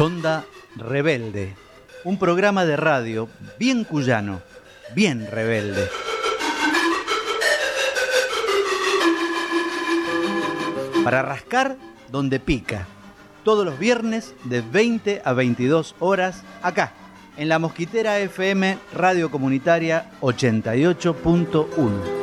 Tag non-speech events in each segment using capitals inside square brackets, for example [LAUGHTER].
Sonda Rebelde, un programa de radio bien cuyano, bien rebelde. Para rascar donde pica, todos los viernes de 20 a 22 horas acá, en la Mosquitera FM Radio Comunitaria 88.1.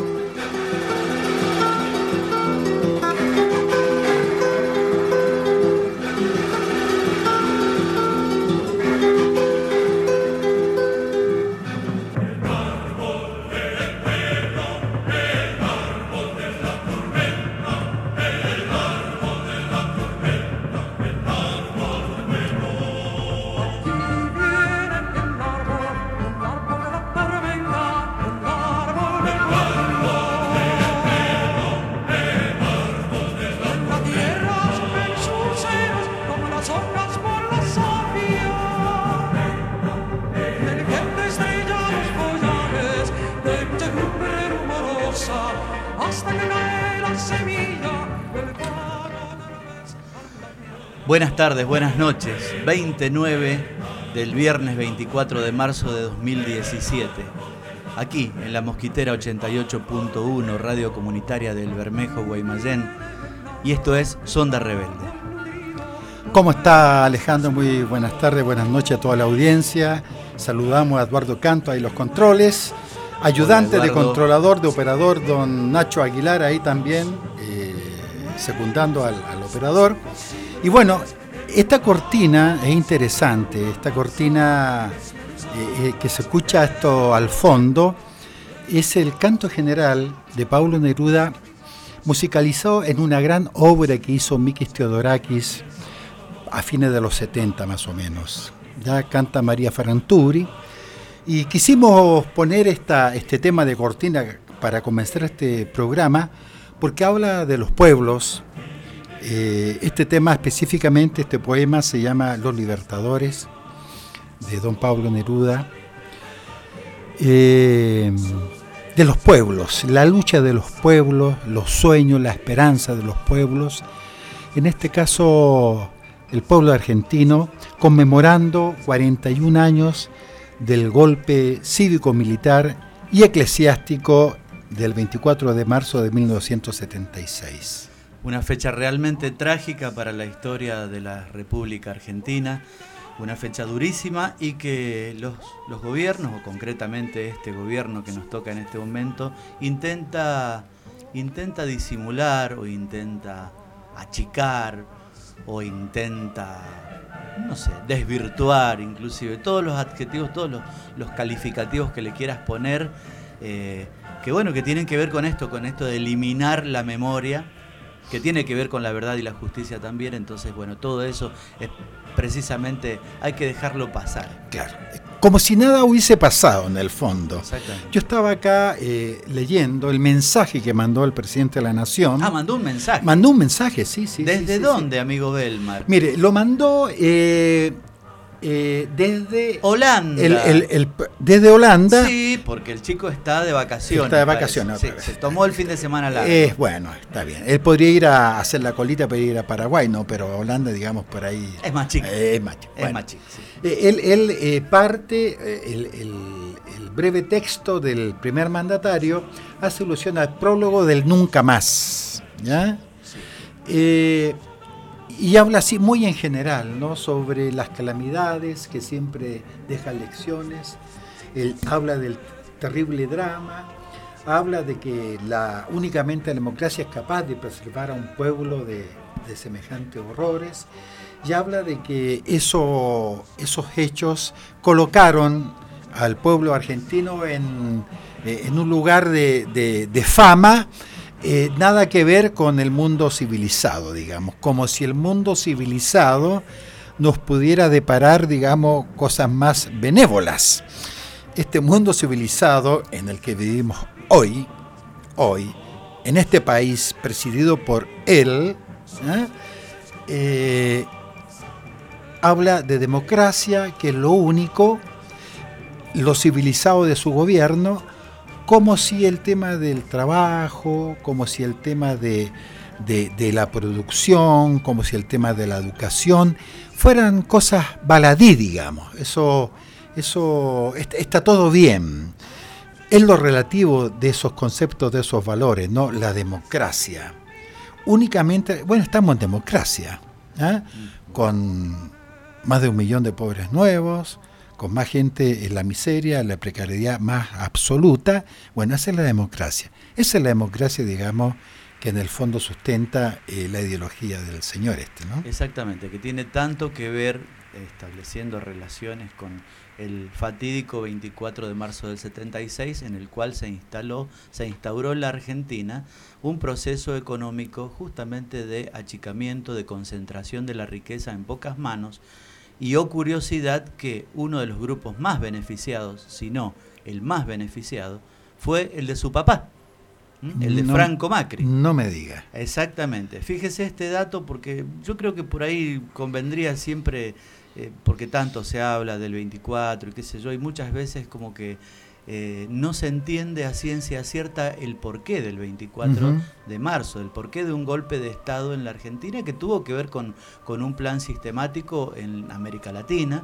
tardes, buenas noches. 29 del viernes 24 de marzo de 2017. Aquí, en la Mosquitera 88.1, radio comunitaria del Bermejo, Guaymallén. Y esto es Sonda Rebelde. ¿Cómo está Alejandro? Muy buenas tardes, buenas noches a toda la audiencia. Saludamos a Eduardo Canto ahí los controles. Ayudante de controlador, de operador, don Nacho Aguilar ahí también, eh, secundando al operador. Y bueno, esta cortina es interesante, esta cortina eh, eh, que se escucha esto al fondo, es el canto general de Paulo Neruda, musicalizado en una gran obra que hizo Mikis Theodorakis a fines de los 70 más o menos. Ya canta María Ferranturi. Y quisimos poner esta, este tema de cortina para comenzar este programa porque habla de los pueblos, eh, este tema específicamente, este poema se llama Los Libertadores, de don Pablo Neruda, eh, de los pueblos, la lucha de los pueblos, los sueños, la esperanza de los pueblos, en este caso el pueblo argentino, conmemorando 41 años del golpe cívico-militar y eclesiástico del 24 de marzo de 1976 una fecha realmente trágica para la historia de la República Argentina, una fecha durísima y que los, los, gobiernos, o concretamente este gobierno que nos toca en este momento, intenta, intenta disimular o intenta achicar o intenta, no sé, desvirtuar inclusive todos los adjetivos, todos los, calificativos que le quieras poner, eh, que bueno, que tienen que ver con esto, con esto de eliminar la memoria que tiene que ver con la verdad y la justicia también, entonces bueno, todo eso es precisamente hay que dejarlo pasar. Claro, como si nada hubiese pasado en el fondo. Yo estaba acá eh, leyendo el mensaje que mandó el presidente de la Nación. Ah, mandó un mensaje. Mandó un mensaje, sí, sí. ¿Desde dónde, amigo Belmar? Mire, lo mandó eh, eh, desde Holanda. desde Holanda. Sí, porque el chico está de vacaciones. Está de vacaciones. se tomó el fin de semana largo. Es bueno, está bien. Él podría ir a hacer la colita para ir a Paraguay, no, pero Holanda, digamos, por ahí. Es más chico. Eh, es más chico. Es más chico eh, él, él parte, el, breve texto del primer mandatario hace alusión al prólogo del Nunca Más. ¿Ya? Sí y habla así muy en general, ¿no? Sobre las calamidades que siempre dejan lecciones. Él habla del terrible drama, habla de que la, únicamente la democracia es capaz de preservar a un pueblo de, semejantes horrores, y habla de que eso, esos hechos colocaron al pueblo argentino en, eh, un lugar de, de fama eh, nada que ver con el mundo civilizado, digamos, como si el mundo civilizado nos pudiera deparar, digamos, cosas más benévolas. Este mundo civilizado en el que vivimos hoy, hoy, en este país presidido por él, ¿eh? Eh, habla de democracia, que es lo único, lo civilizado de su gobierno, como si el tema del trabajo, como si el tema de, la producción, como si el tema de la educación fueran cosas baladí, digamos. Eso, eso está todo bien. Es lo relativo de esos conceptos, de esos valores, ¿no? La democracia. Únicamente, bueno, estamos en democracia, ¿ah? con más de un millón de pobres nuevos, con más gente en la miseria, en la precariedad más absoluta. Bueno, esa es la democracia. Esa es la democracia, digamos, que en el fondo sustenta eh, la ideología del señor este, ¿no? Exactamente, que tiene tanto que ver estableciendo relaciones con el fatídico 24 de marzo del 76, en el cual se instaló, se instauró la Argentina un proceso económico justamente de achicamiento, de concentración de la riqueza en pocas manos, y oh curiosidad que uno de los grupos más beneficiados, si no el más beneficiado, fue el de su papá, el de Franco Macri. No me diga. Exactamente. Fíjese este dato porque yo creo que por ahí convendría siempre, eh, porque tanto se habla del 24 y qué sé yo, y muchas veces como que eh, no se entiende a ciencia cierta el porqué del 24 de marzo, el porqué de un golpe de Estado en la Argentina que tuvo que ver con, con un plan sistemático en América Latina,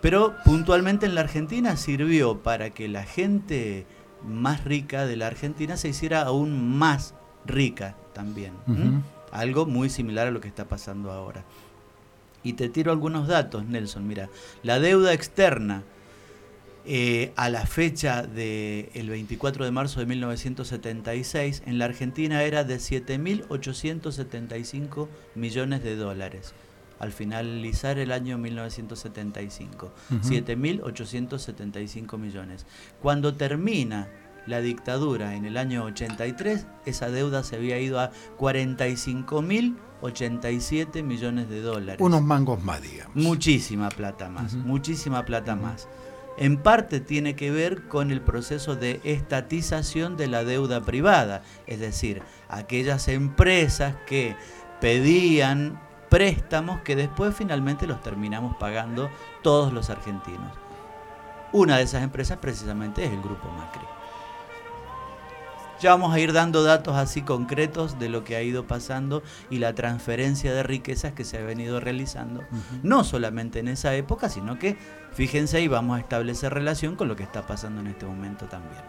pero puntualmente en la Argentina sirvió para que la gente más rica de la Argentina se hiciera aún más rica también. Algo muy similar a lo que está pasando ahora. Y te tiro algunos datos, Nelson. Mira, la deuda externa eh, a la fecha del 24 de marzo de 1976 en la Argentina era de 7.875 millones de dólares al finalizar el año 1975. 7.875 millones. Cuando termina la dictadura en el año 83, esa deuda se había ido a 45.087 millones de dólares. Unos mangos más, digamos. Muchísima plata más, muchísima plata más. En parte tiene que ver con el proceso de estatización de la deuda privada, es decir, aquellas empresas que pedían préstamos que después finalmente los terminamos pagando todos los argentinos. Una de esas empresas precisamente es el Grupo Macri. Ya vamos a ir dando datos así concretos de lo que ha ido pasando y la transferencia de riquezas que se ha venido realizando, no solamente en esa época, sino que, fíjense, ahí vamos a establecer relación con lo que está pasando en este momento también.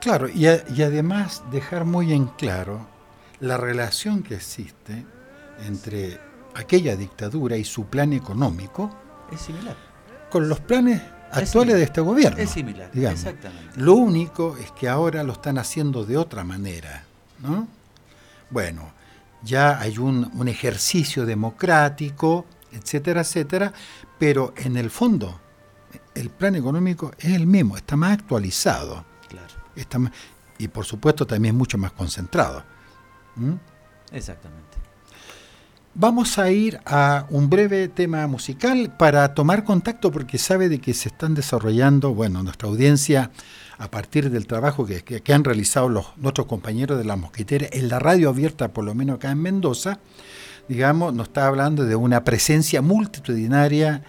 Claro, y, y además dejar muy en claro la relación que existe entre aquella dictadura y su plan económico es similar. Con los planes actuales de este gobierno. Es similar, exactamente. Lo único es que ahora lo están haciendo de otra manera. ¿no? Bueno, ya hay un, un ejercicio democrático, etcétera, etcétera, pero en el fondo el plan económico es el mismo, está más actualizado. Claro. Está y por supuesto también mucho más concentrado. Exactamente. Vamos a ir a un breve tema musical para tomar contacto porque sabe de que se están desarrollando, bueno, nuestra audiencia a partir del trabajo que, que, han realizado los, nuestros compañeros de la mosquitera en la radio abierta, por lo menos acá en Mendoza, digamos, nos está hablando de una presencia multitudinaria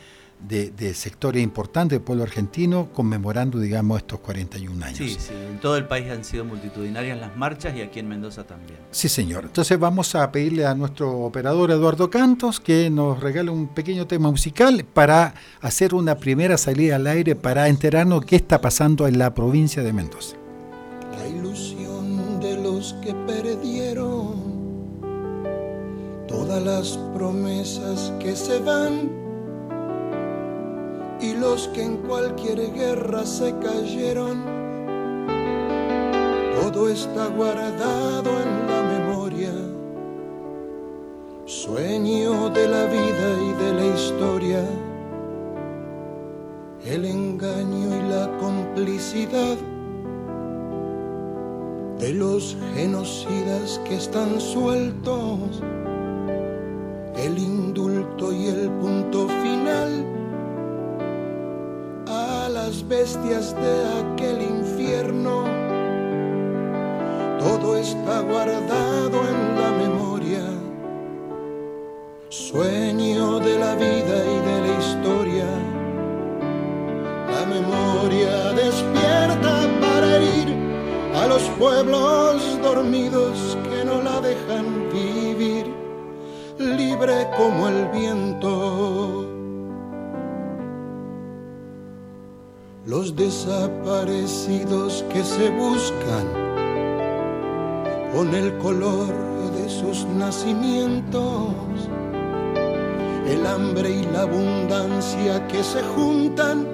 de, sectores importantes del pueblo argentino conmemorando, digamos, estos 41 años. Sí, sí, en todo el país han sido multitudinarias las marchas y aquí en Mendoza también. Sí, señor. Entonces vamos a pedirle a nuestro operador Eduardo Cantos que nos regale un pequeño tema musical para hacer una primera salida al aire para enterarnos qué está pasando en la provincia de Mendoza. La ilusión de los que perdieron todas las promesas que se van y los que en cualquier guerra se cayeron. Todo está guardado en la memoria, sueño de la vida y de la historia, el engaño y la complicidad de los genocidas que están sueltos, el indulto y el punto final las bestias de aquel infierno. Todo está guardado en la memoria, sueño de la vida y de la historia. La memoria despierta para ir a los pueblos dormidos que no la dejan vivir. libre como el viento. Los desaparecidos que se buscan con el color de sus nacimientos, el hambre y la abundancia que se juntan,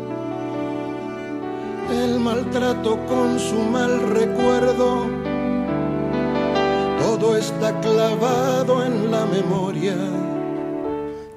el maltrato con su mal recuerdo todo está clavado en la memoria.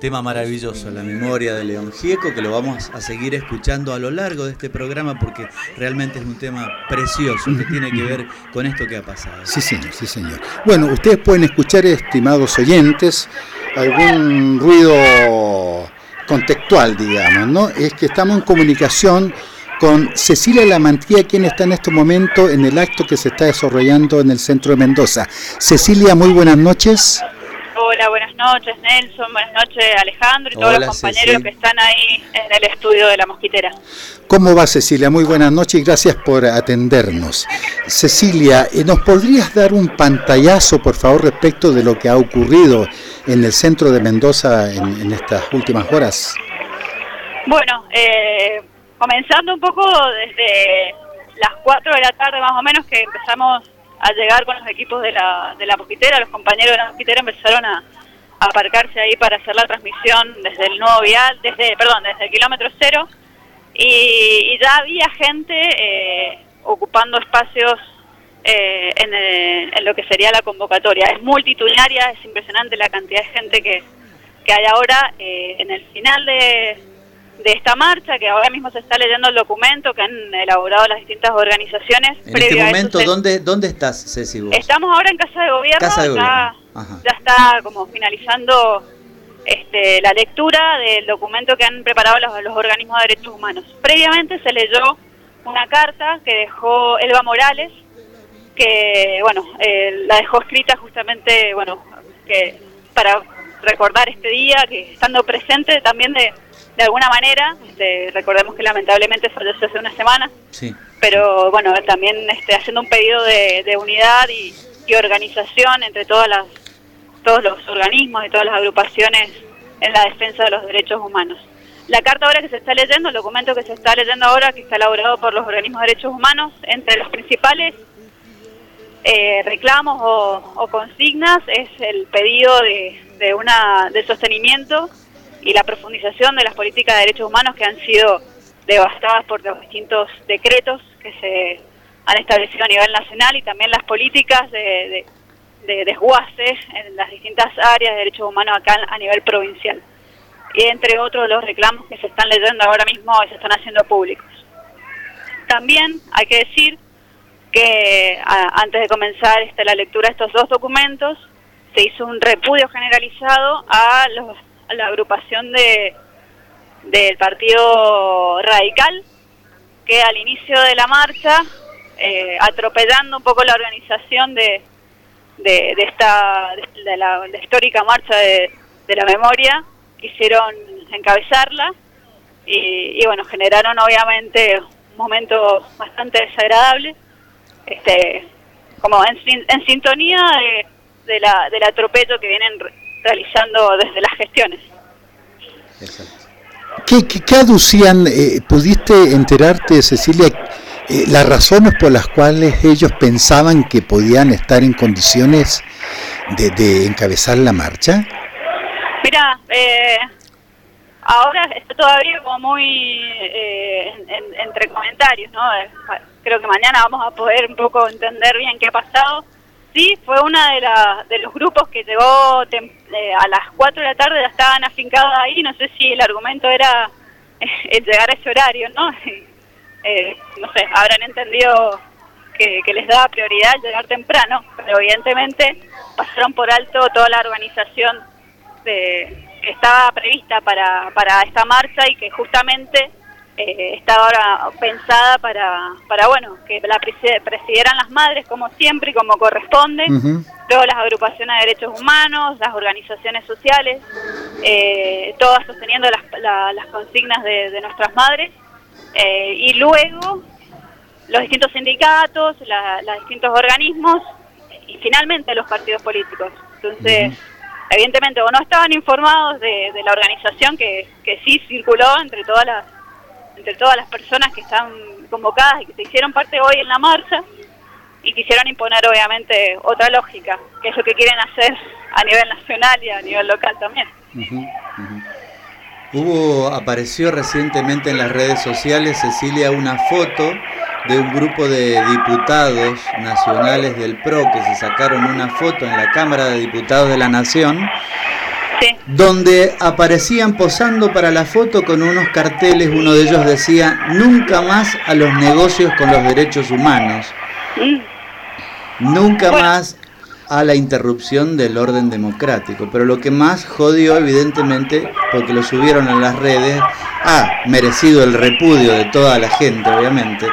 Tema maravilloso, la memoria de León Gieco, que lo vamos a seguir escuchando a lo largo de este programa porque realmente es un tema precioso que tiene que ver con esto que ha pasado. Sí, señor, sí, señor. Bueno, ustedes pueden escuchar, estimados oyentes, algún ruido contextual, digamos, ¿no? Es que estamos en comunicación con Cecilia Lamantía, quien está en este momento en el acto que se está desarrollando en el centro de Mendoza. Cecilia, muy buenas noches. Buenas noches Nelson, buenas noches Alejandro y todos los compañeros que están ahí en el estudio de la mosquitera. ¿Cómo va Cecilia? Muy buenas noches y gracias por atendernos. Cecilia, eh, ¿nos podrías dar un pantallazo, por favor, respecto de lo que ha ocurrido en el centro de Mendoza en, en estas últimas horas? Bueno, eh, comenzando un poco desde las 4 de la tarde más o menos que empezamos a llegar con los equipos de la, de la mosquitera, los compañeros de la mosquitera empezaron a, aparcarse ahí para hacer la transmisión desde el nuevo vial, desde, perdón, desde el kilómetro cero, y, ya había gente eh, ocupando espacios eh, en, en, lo que sería la convocatoria. Es multitudinaria, es impresionante la cantidad de gente que, que hay ahora eh, en el final de, de esta marcha, que ahora mismo se está leyendo el documento que han elaborado las distintas organizaciones. En este momento, ¿dónde, ¿dónde estás, Ceci? Estamos ahora en Casa de Gobierno, Ya, está como finalizando este, la lectura del documento que han preparado los, organismos de derechos humanos. Previamente se leyó una carta que dejó Elba Morales, que bueno, eh, la dejó escrita justamente, bueno, que para recordar este día, que estando presente también de de alguna manera, este, recordemos que lamentablemente falleció hace una semana, sí. pero bueno, también este, haciendo un pedido de, unidad y, organización entre todas las, todos los organismos y todas las agrupaciones en la defensa de los derechos humanos. La carta ahora que se está leyendo, el documento que se está leyendo ahora, que está elaborado por los organismos de derechos humanos, entre los principales eh, reclamos o, consignas es el pedido de, de, una, de sostenimiento y la profundización de las políticas de derechos humanos que han sido devastadas por los distintos decretos que se han establecido a nivel nacional y también las políticas de, desguace en las distintas áreas de derechos humanos acá a nivel provincial. Y entre otros los reclamos que se están leyendo ahora mismo y se están haciendo públicos. También hay que decir que antes de comenzar este, la lectura de estos dos documentos, se hizo un repudio generalizado a los la agrupación de del Partido Radical, que al inicio de la marcha, eh, atropellando un poco la organización de, de, esta de la, histórica marcha de, la memoria, quisieron encabezarla y, bueno, generaron obviamente un momento bastante desagradable, este, como en, en sintonía de, de la, del atropello que vienen realizando desde las gestiones. ¿Qué, qué, aducían, eh, pudiste enterarte, Cecilia, eh, las razones por las cuales ellos pensaban que podían estar en condiciones de, encabezar la marcha? Mira, eh, ahora está todavía como muy entre comentarios, ¿no? creo que mañana vamos a poder un poco entender bien qué ha pasado Sí, fue una de, de los grupos que llegó eh, a las 4 de la tarde, ya estaban afincados ahí, no sé si el argumento era [LAUGHS] el llegar a ese horario, ¿no? [LAUGHS] Eh, no sé, habrán entendido que, les daba prioridad llegar temprano, pero evidentemente pasaron por alto toda la organización de, que estaba prevista para, para esta marcha y que justamente eh, está ahora pensada para, para bueno, que la presidieran las madres como siempre y como corresponde, luego las agrupaciones de derechos humanos, las organizaciones sociales, eh, todas sosteniendo las, las consignas de, nuestras madres, eh, y luego los distintos sindicatos, los distintos organismos y finalmente los partidos políticos. Entonces, evidentemente o no estaban informados de, la organización que, que sí circuló entre todas las entre todas las personas que están convocadas y que se hicieron parte hoy en la marcha y quisieron imponer obviamente otra lógica, que es lo que quieren hacer a nivel nacional y a nivel local también. Hubo, apareció recientemente en las redes sociales, Cecilia, una foto de un grupo de diputados nacionales del PRO que se sacaron una foto en la Cámara de Diputados de la Nación, donde aparecían posando para la foto con unos carteles, uno de ellos decía, nunca más a los negocios con los derechos humanos. Mm. Nunca más a la interrupción del orden democrático. Pero lo que más jodió, evidentemente, porque lo subieron a las redes, ha merecido el repudio de toda la gente, obviamente.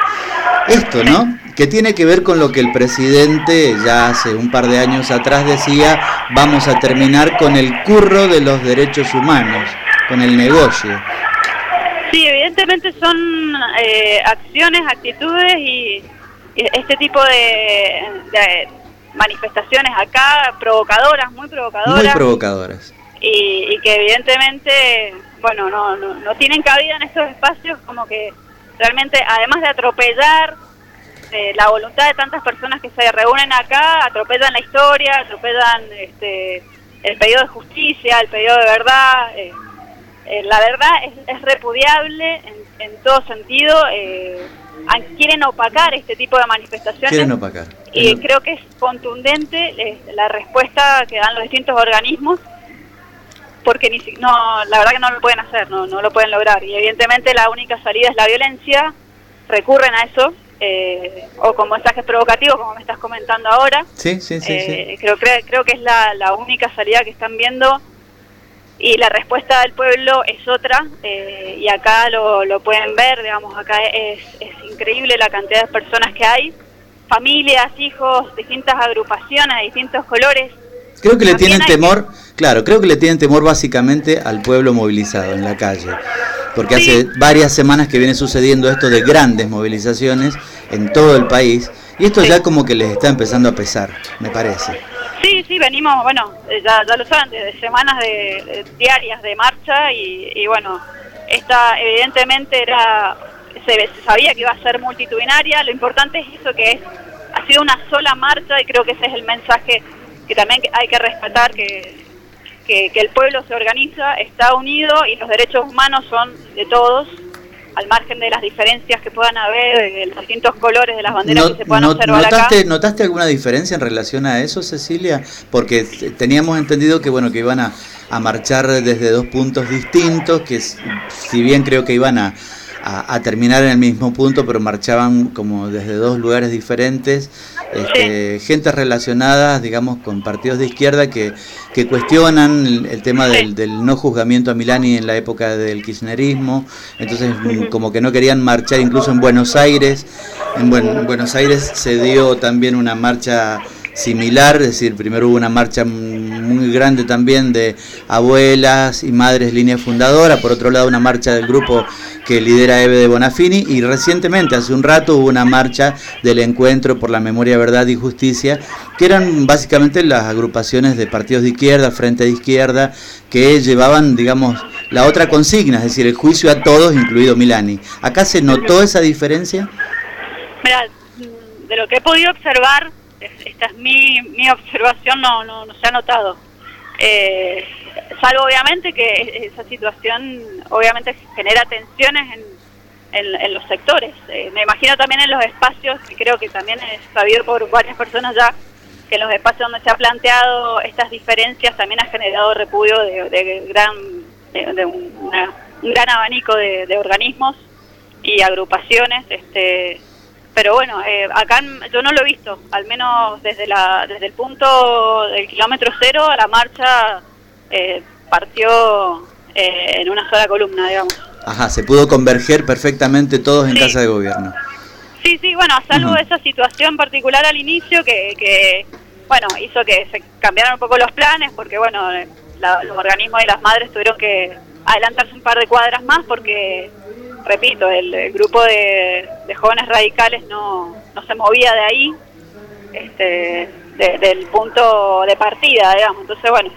Esto, ¿no? Que tiene que ver con lo que el presidente ya hace un par de años atrás decía, vamos a terminar con el curro de los derechos humanos, con el negocio. Sí, evidentemente son eh, acciones, actitudes y este tipo de, manifestaciones acá provocadoras, muy provocadoras. Muy provocadoras. Y, que evidentemente, bueno, no, no, tienen cabida en estos espacios como que realmente, además de atropellar eh, la voluntad de tantas personas que se reúnen acá, atropellan la historia, atropellan este, el pedido de justicia, el pedido de verdad. Eh, eh, la verdad es, es repudiable en, en, todo sentido. Eh, quieren opacar este tipo de manifestaciones. Quieren opacar. Y creo que es contundente eh, la respuesta que dan los distintos organismos, porque ni, no, la verdad que no lo pueden hacer, no, no lo pueden lograr. Y evidentemente la única salida es la violencia, recurren a eso, eh, o con mensajes provocativos, como me estás comentando ahora. Sí, sí, sí. Eh, creo, creo, creo que es la, la única salida que están viendo y la respuesta del pueblo es otra eh, y acá lo, lo, pueden ver, digamos, acá es, es, increíble la cantidad de personas que hay, familias, hijos, distintas agrupaciones, distintos colores. Creo que le tienen temor, claro, creo que le tienen temor básicamente al pueblo movilizado en la calle, porque hace varias semanas que viene sucediendo esto de grandes movilizaciones en todo el país y esto ya como que les está empezando a pesar, me parece. Sí, sí, venimos, bueno, eh, ya, ya lo saben, desde semanas de, diarias de marcha y, bueno, esta evidentemente era, se, sabía que iba a ser multitudinaria, lo importante es eso que es, ha sido una sola marcha y creo que ese es el mensaje que también hay que respetar, que, que, que el pueblo se organiza, está unido y los derechos humanos son de todos al margen de las diferencias que puedan haber, de los distintos colores de las banderas que se puedan observar notaste, acá. ¿Notaste alguna diferencia en relación a eso, Cecilia? Porque teníamos entendido que bueno que iban a, a marchar desde dos puntos distintos, que si bien creo que iban a, a, terminar en el mismo punto, pero marchaban como desde dos lugares diferentes, este, gente relacionada, digamos, con partidos de izquierda que, que cuestionan el, tema del, no juzgamiento a Milani en la época del kirchnerismo, entonces como que no querían marchar incluso en Buenos Aires, en Buenos Aires se dio también una marcha similar, es decir, primero hubo una marcha muy grande también de abuelas y madres línea fundadora, por otro lado una marcha del grupo que lidera Eve de Bonafini y recientemente, hace un rato, hubo una marcha del encuentro por la memoria, verdad y justicia, que eran básicamente las agrupaciones de partidos de izquierda, frente de izquierda, que llevaban, digamos, la otra consigna, es decir, el juicio a todos, incluido Milani. ¿Acá se notó esa diferencia? Mira, de lo que he podido observar, esta es mi, mi observación, no, no, no se ha notado. Eh, salvo obviamente que esa situación obviamente genera tensiones en, en, los sectores. Eh, me imagino también en los espacios, que creo que también es sabido por varias personas ya, que en los espacios donde se ha planteado estas diferencias también ha generado repudio de, gran de, un gran abanico de, de organismos y agrupaciones este pero bueno, eh, acá yo no lo he visto, al menos desde, la, desde el punto del kilómetro cero a la marcha eh, partió eh, en una sola columna, digamos. Ajá, se pudo converger perfectamente todos en casa de gobierno. Sí, sí, bueno, a salvo de esa situación particular al inicio que, que, bueno, hizo que se cambiaran un poco los planes, porque bueno, los organismos y las madres tuvieron que adelantarse un par de cuadras más porque repito, el, grupo de, jóvenes radicales no, no se movía de ahí, este, del punto de partida, digamos. Entonces, bueno,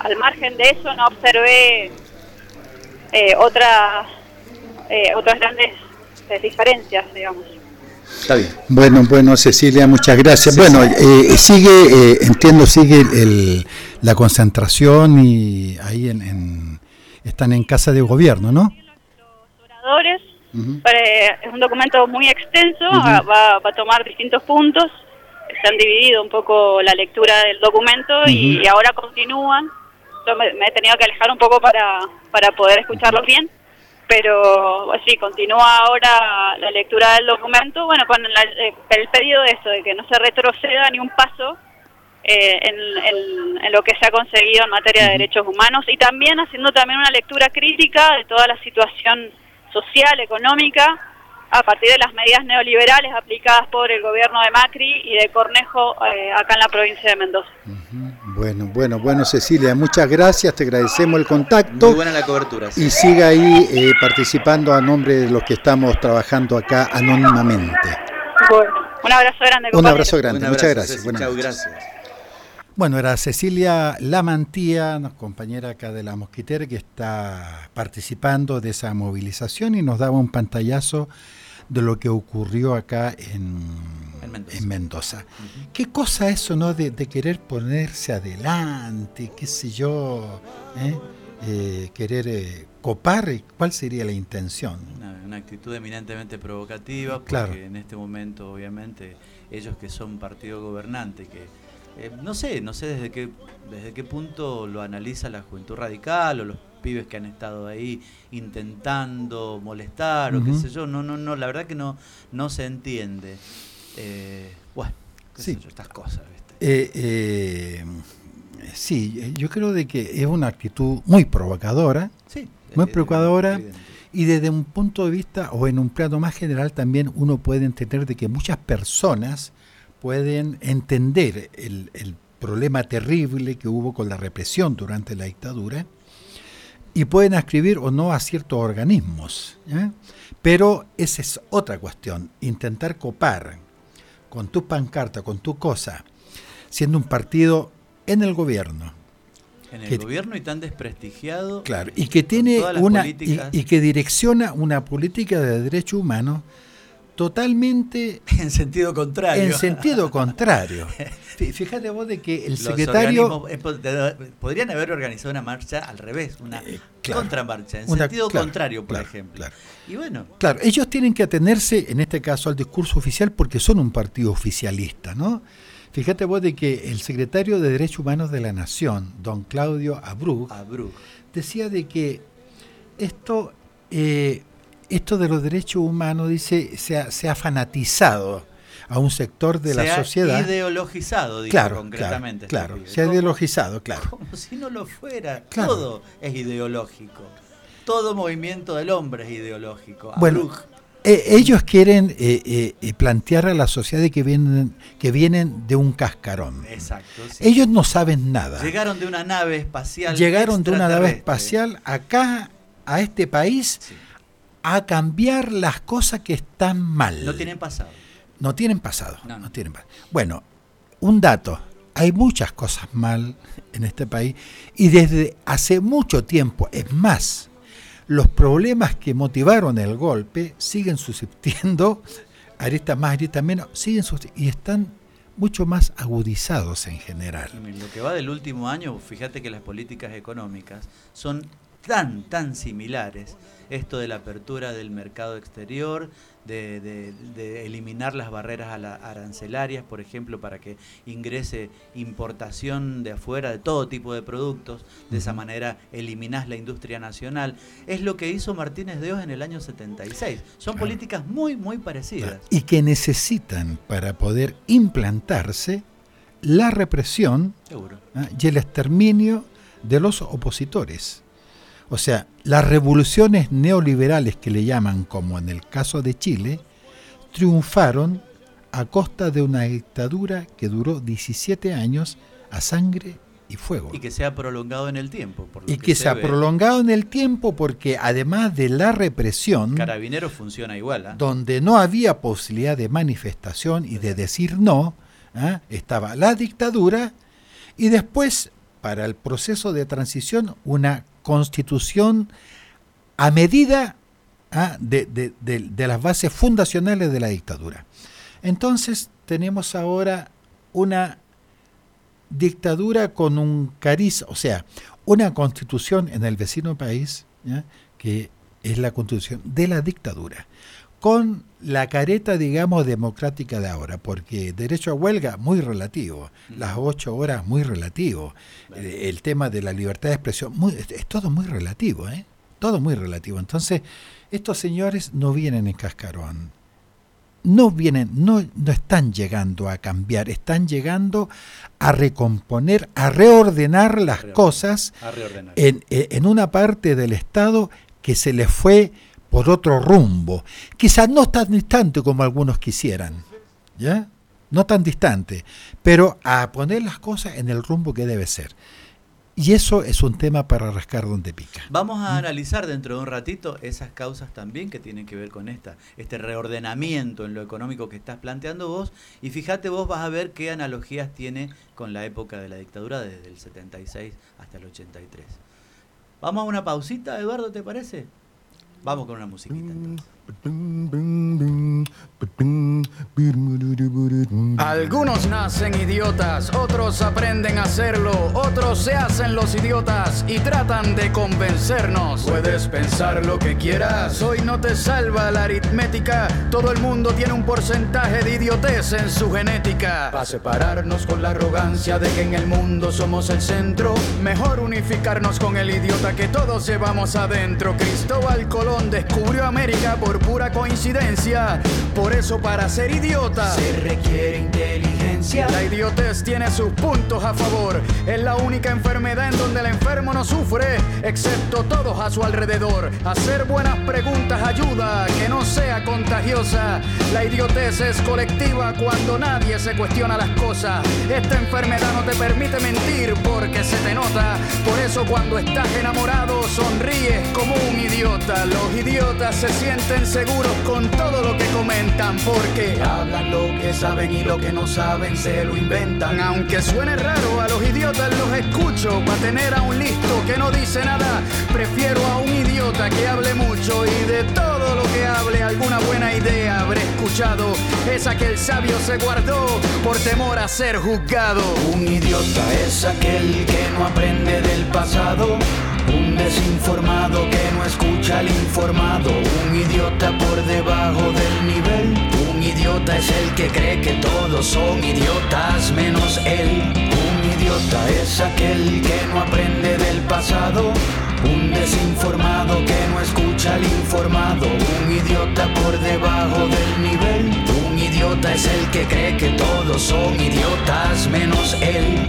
al margen de eso no observé eh, otra, eh, otras grandes eh, diferencias, digamos. Está bien. Bueno, bueno, Cecilia, muchas gracias. bueno, eh, sigue, entiendo, sigue el, la concentración y ahí en, están en casa de gobierno, ¿no? Es un documento muy extenso, va, a tomar distintos puntos, se han dividido un poco la lectura del documento y ahora continúan. Yo me, he tenido que alejar un poco para, para poder escucharlos bien, pero pues sí, continúa ahora la lectura del documento, bueno, con eh, el pedido de esto, de que no se retroceda ni un paso eh, en, en, lo que se ha conseguido en materia de derechos humanos y también haciendo también una lectura crítica de toda la situación social, económica, a partir de las medidas neoliberales aplicadas por el gobierno de Macri y de Cornejo eh, acá en la provincia de Mendoza. Bueno, bueno, bueno, Cecilia, muchas gracias, te agradecemos el contacto. Muy buena la cobertura. Y siga ahí eh, participando a nombre de los que estamos trabajando acá anónimamente. Bueno, un abrazo grande. Un abrazo grande, muchas gracias. Chao, gracias. Bueno, era Cecilia Lamantía, compañera acá de la Mosquitera, que está participando de esa movilización y nos daba un pantallazo de lo que ocurrió acá en, Mendoza. ¿Qué cosa eso, no? De, querer ponerse adelante, qué sé yo, ¿eh? Eh, querer eh, copar, ¿cuál sería la intención? Una, actitud eminentemente provocativa, porque en este momento, obviamente, ellos que son partido gobernante, que no sé, no sé desde qué, desde qué punto lo analiza la juventud radical o los pibes que han estado ahí intentando molestar o qué sé yo, no, no, no, la verdad que no, no se entiende. Eh, bueno, qué sé yo, estas cosas, eh, eh, sí, yo creo de que es una actitud muy provocadora, sí, muy provocadora. Y desde un punto de vista, o en un plano más general, también uno puede entender de que muchas personas pueden entender el, el problema terrible que hubo con la represión durante la dictadura y pueden escribir o no a ciertos organismos. Pero esa es otra cuestión, intentar copar con tu pancarta, con tu cosa, siendo un partido en el gobierno. En el gobierno y tan desprestigiado. Claro, y que tiene una y, que direcciona una política de derechos humanos totalmente [LAUGHS] en sentido contrario. En sentido contrario. [LAUGHS] Fíjate vos de que el secretario eh, podrían haber organizado una marcha al revés, una eh, contramarcha en sentido contrario, por ejemplo. Y bueno, claro, ellos tienen que atenerse en este caso al discurso oficial porque son un partido oficialista, ¿no? Fíjate vos de que el secretario de Derechos Humanos de la Nación, don Claudio Abrug, decía de que esto eh, esto de los derechos humanos, dice, se ha, se ha fanatizado a un sector de la sociedad. Se ha ideologizado, dice claro, concretamente. Claro, claro se ha ideologizado, claro. Como si no lo fuera. Todo es ideológico. Todo movimiento del hombre es ideológico. Bueno, eh, ellos quieren eh, eh, plantear a la sociedad que vienen, que vienen de un cascarón. Exacto. Ellos no saben nada. Llegaron de una nave espacial. Llegaron de una nave espacial acá, a este país. Sí a cambiar las cosas que están mal. No tienen pasado. No tienen pasado. No, tienen Bueno, un dato. Hay muchas cosas mal en este país y desde hace mucho tiempo, es más, los problemas que motivaron el golpe siguen subsistiendo, [LAUGHS] aristas más, aristas menos, siguen y están mucho más agudizados en general. Lo que va del último año, fíjate que las políticas económicas son tan, tan similares esto de la apertura del mercado exterior, de, eliminar las barreras arancelarias, por ejemplo, para que ingrese importación de afuera de todo tipo de productos, de esa manera eliminás la industria nacional. Es lo que hizo Martínez de Oz en el año 76. Son políticas muy, muy parecidas. Y que necesitan para poder implantarse la represión ¿ah? y el exterminio de los opositores. O sea, las revoluciones neoliberales que le llaman, como en el caso de Chile, triunfaron a costa de una dictadura que duró 17 años a sangre y fuego. Y que se ha prolongado en el tiempo. y que, se, ha prolongado en el tiempo porque además de la represión... Carabineros funciona igual. ¿ah? Donde no había posibilidad de manifestación y de decir no, ¿ah? estaba la dictadura y después para el proceso de transición una constitución a medida ¿ah? de, las bases fundacionales de la dictadura. Entonces tenemos ahora una dictadura con un cariz, o sea, una constitución en el vecino país, que es la constitución de la dictadura, con la careta, digamos, democrática de ahora, porque derecho a huelga, muy relativo, las ocho horas, muy relativo, eh, el tema de la libertad de expresión, es, todo muy relativo, ¿eh? todo muy relativo. Entonces, estos señores no vienen en cascarón, no vienen, no, no están llegando a cambiar, están llegando a recomponer, a reordenar las cosas En, eh, en una parte del Estado que se les fue por otro rumbo, quizás no tan distante como algunos quisieran, ¿ya? No tan distante, pero a poner las cosas en el rumbo que debe ser. Y eso es un tema para rascar donde pica. Vamos a analizar dentro de un ratito esas causas también que tienen que ver con esta, este reordenamiento en lo económico que estás planteando vos. Y fíjate vos vas a ver qué analogías tiene con la época de la dictadura desde el 76 hasta el 83. Vamos a una pausita, Eduardo, ¿te parece? Vamos con una musiquita entonces. Algunos nacen idiotas, otros aprenden a hacerlo, otros se hacen los idiotas y tratan de convencernos. Puedes pensar lo que quieras, hoy no te salva la aritmética. Todo el mundo tiene un porcentaje de idiotez en su genética. Para separarnos con la arrogancia de que en el mundo somos el centro, mejor unificarnos con el idiota que todos llevamos adentro. Cristóbal Colón descubrió América por pura coincidencia. Por eso para ser idiota se requiere inteligencia. La idiotez tiene sus puntos a favor. Es la única enfermedad en donde el enfermo no sufre, excepto todos a su alrededor. Hacer buenas preguntas ayuda a que no sea contagiosa. La idiotez es colectiva cuando nadie se cuestiona las cosas. Esta enfermedad no te permite mentir porque se te nota. Por eso cuando estás enamorado sonríes como un idiota. Los idiotas se sienten seguros con todo lo que comentan porque hablan lo que saben y lo que no saben se lo inventan. Aunque suene raro, a los idiotas los escucho para tener a un listo que no dice nada. Prefiero a un idiota que hable mucho y de todo lo que hable alguna buena idea habré escuchado. Es aquel sabio se guardó por temor a ser juzgado. Un idiota es aquel que no aprende del pasado un desinformado que no escucha al informado, un idiota por debajo del nivel. Un idiota es el que cree que todos son idiotas menos él. Un idiota es aquel que no aprende del pasado. Un desinformado que no escucha al informado, un idiota por debajo del nivel. Un idiota es el que cree que todos son idiotas menos él.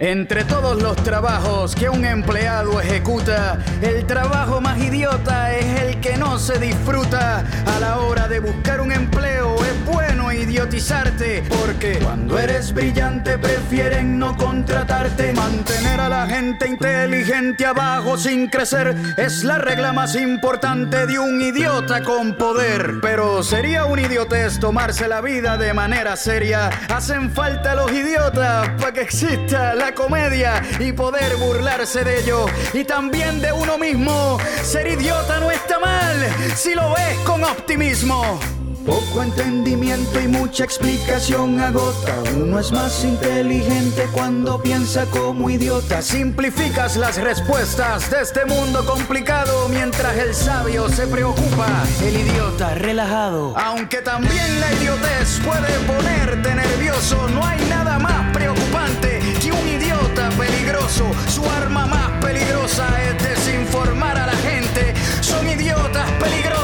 Entre todos los trabajos que un empleado ejecuta, el trabajo más idiota es el que no se disfruta. A la hora de buscar un empleo es bueno idiotizarte, porque cuando eres brillante prefieren no contratarte. Mantener a la gente inteligente abajo sin crecer es la regla más importante de un idiota con poder. Pero sería un idiotez tomarse la vida de manera seria. Hacen falta los idiotas para que exista la comedia y poder burlarse de ello y también de uno mismo. Ser idiota no está mal si lo ves con optimismo. Poco entendimiento y mucha explicación agota. Uno es más inteligente cuando piensa como idiota. Simplificas las respuestas de este mundo complicado mientras el sabio se preocupa. El idiota relajado. Aunque también la idiotez puede ponerte nervioso, no hay nada más preocupante que un idiota peligroso. Su arma más peligrosa es desinformar a la gente. Son idiotas peligrosos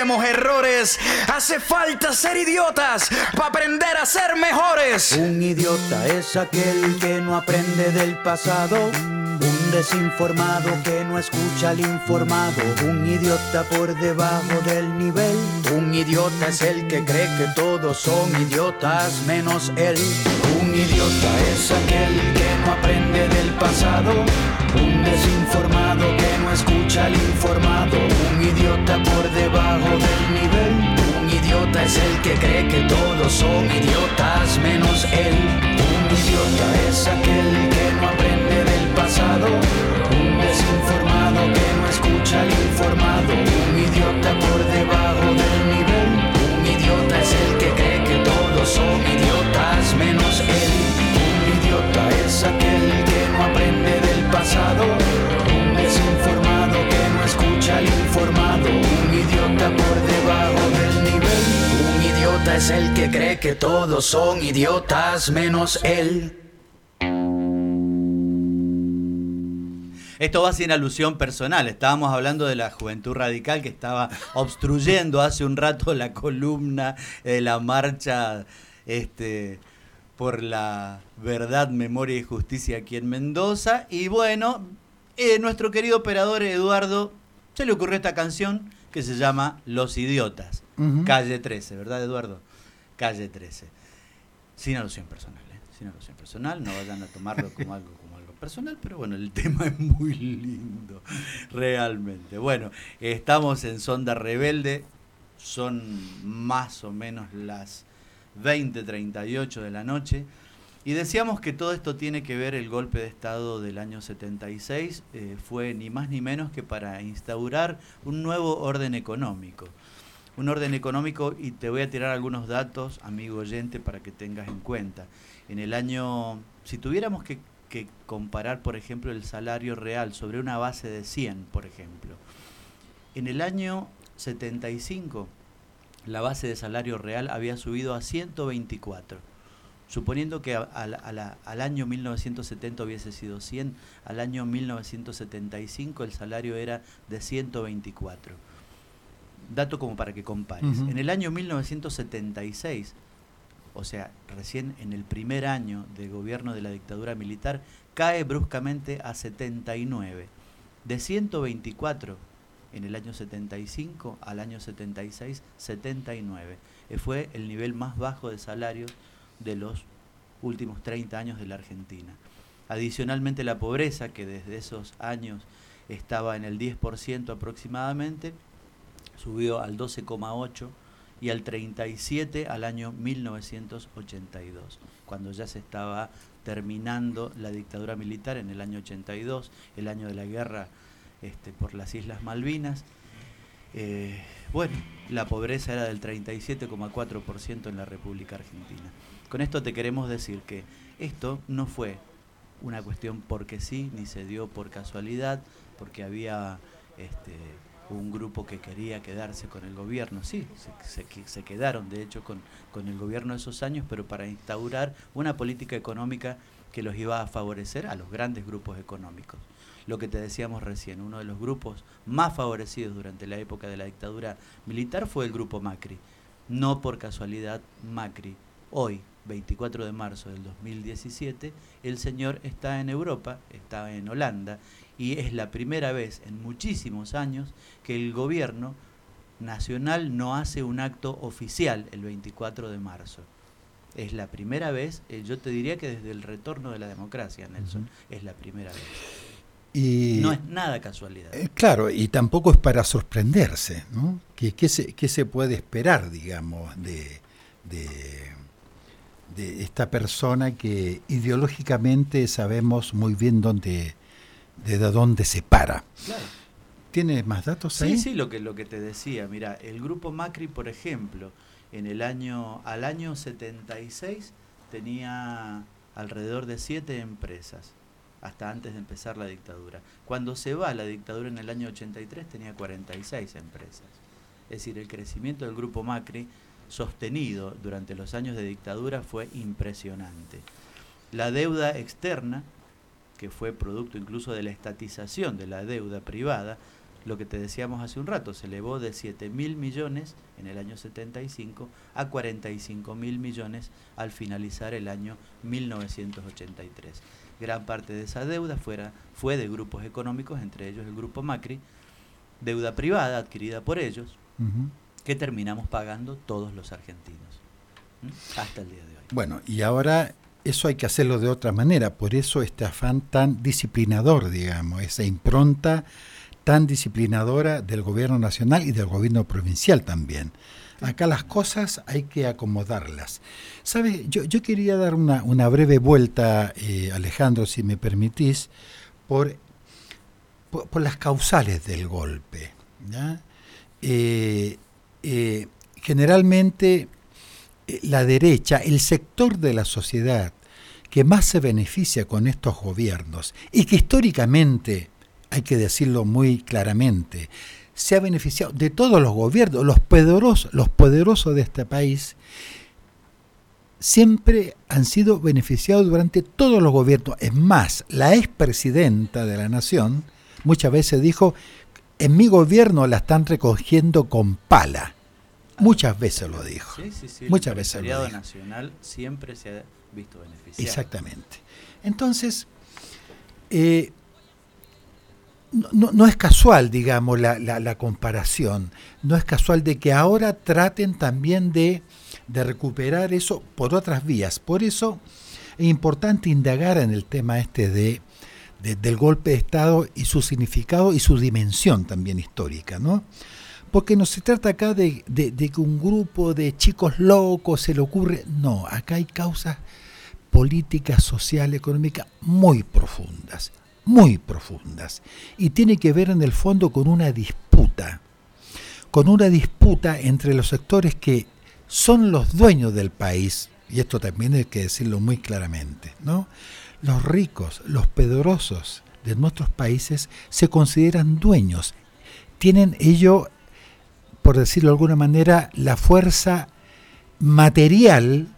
errores. Hace falta ser idiotas para aprender a ser mejores. Un idiota es aquel que no aprende del pasado un desinformado que no escucha al informado, un idiota por debajo del nivel. Un idiota es el que cree que todos son idiotas menos él. Un idiota es aquel que no aprende del pasado, un desinformado que no escucha al informado, un idiota por debajo del nivel. Un idiota es el que cree que todos son idiotas menos él. Un idiota es aquel que no aprende del pasado, un desinformado que no escucha al informado, un idiota por debajo del nivel. Un idiota es el que cree que todos son idiotas menos él. Un desinformado que no escucha al informado, un idiota por debajo del nivel. Un idiota es el que cree que todos son idiotas menos él. Esto va sin alusión personal. Estábamos hablando de la juventud radical que estaba obstruyendo hace un rato la columna de la marcha este, por la verdad, memoria y justicia aquí en Mendoza. Y bueno, eh, nuestro querido operador Eduardo se le ocurrió esta canción que se llama Los Idiotas. Calle 13, ¿verdad, Eduardo? Calle 13. Sin alusión personal, ¿eh? Sin alusión personal. No vayan a tomarlo como algo personal, pero bueno, el tema es muy lindo, realmente. Bueno, estamos en Sonda Rebelde, son más o menos las 20:38 de la noche. Y decíamos que todo esto tiene que ver el golpe de Estado del año 76, eh, fue ni más ni menos que para instaurar un nuevo orden económico. Un orden económico, y te voy a tirar algunos datos, amigo oyente, para que tengas en cuenta. En el año, si tuviéramos que que comparar, por ejemplo, el salario real sobre una base de 100, por ejemplo. En el año 75, la base de salario real había subido a 124. Suponiendo que al año 1970 hubiese sido 100, al año 1975 el salario era de 124. Dato como para que compares. En el año 1976 o sea, recién en el primer año de gobierno de la dictadura militar, cae bruscamente a 79. De 124 en el año 75 al año 76, 79. Eh, fue el nivel más bajo de salario de los últimos 30 años de la Argentina. Adicionalmente la pobreza, que desde esos años estaba en el 10% aproximadamente, subió al 12,8% y al 37 al año 1982, cuando ya se estaba terminando la dictadura militar en el año 82, el año de la guerra este, por las Islas Malvinas. Eh, bueno, la pobreza era del 37,4% en la República Argentina. Con esto te queremos decir que esto no fue una cuestión porque sí, ni se dio por casualidad, porque había este, un grupo que quería quedarse con el gobierno. Sí, se, se, quedaron de hecho con, con, el gobierno esos años, pero para instaurar una política económica que los iba a favorecer a los grandes grupos económicos. Lo que te decíamos recién, uno de los grupos más favorecidos durante la época de la dictadura militar fue el grupo Macri. No por casualidad Macri. Hoy, 24 de marzo del 2017, el señor está en Europa, está en Holanda y es la primera vez en muchísimos años que el gobierno nacional no hace un acto oficial el 24 de marzo. Es la primera vez, eh, yo te diría que desde el retorno de la democracia, Nelson, es la primera vez. Y, no es nada casualidad. Eh, claro, y tampoco es para sorprenderse, ¿no? ¿Qué, se, se, puede esperar, digamos, de, de, de, esta persona que ideológicamente sabemos muy bien dónde, de dónde se para. ¿Tiene más datos ahí? Sí, sí, lo que, lo que te decía. Mira, el grupo Macri, por ejemplo, en el año, al año 76 tenía alrededor de siete empresas, hasta antes de empezar la dictadura. Cuando se va la dictadura en el año 83 tenía 46 empresas. Es decir, el crecimiento del grupo Macri sostenido durante los años de dictadura fue impresionante. La deuda externa que fue producto incluso de la estatización de la deuda privada, lo que te decíamos hace un rato, se elevó de 7 mil millones en el año 75 a 45 mil millones al finalizar el año 1983. Gran parte de esa deuda fuera, fue de grupos económicos, entre ellos el grupo Macri, deuda privada adquirida por ellos, que terminamos pagando todos los argentinos, hasta el día de hoy. Bueno, y ahora eso hay que hacerlo de otra manera, por eso este afán tan disciplinador, digamos, esa impronta tan disciplinadora del gobierno nacional y del gobierno provincial también. Acá las cosas hay que acomodarlas. ¿Sabes? Yo, yo quería dar una, breve vuelta, eh, Alejandro, si me permitís, por, por, las causales del golpe. Eh, eh, generalmente la derecha, el sector de la sociedad que más se beneficia con estos gobiernos y que históricamente, hay que decirlo muy claramente, se ha beneficiado de todos los gobiernos, los poderosos, los poderosos de este país, siempre han sido beneficiados durante todos los gobiernos. Es más, la expresidenta de la nación muchas veces dijo, en mi gobierno la están recogiendo con pala. Muchas veces lo dijo. Sí, sí, sí. Muchas veces lo dijo. nacional siempre se ha visto beneficiado. Exactamente. Entonces, eh, no, no, es casual, digamos, la, la, comparación. No es casual de que ahora traten también de, recuperar eso por otras vías. Por eso es importante indagar en el tema este de, del golpe de Estado y su significado y su dimensión también histórica, ¿no? Porque no se trata acá de, que un grupo de chicos locos se le ocurre. No, acá hay causas políticas, sociales, económicas muy profundas muy profundas y tiene que ver en el fondo con una disputa, con una disputa entre los sectores que son los dueños del país, y esto también hay que decirlo muy claramente, ¿no? Los ricos, los poderosos de nuestros países se consideran dueños, tienen ellos, por decirlo de alguna manera, la fuerza material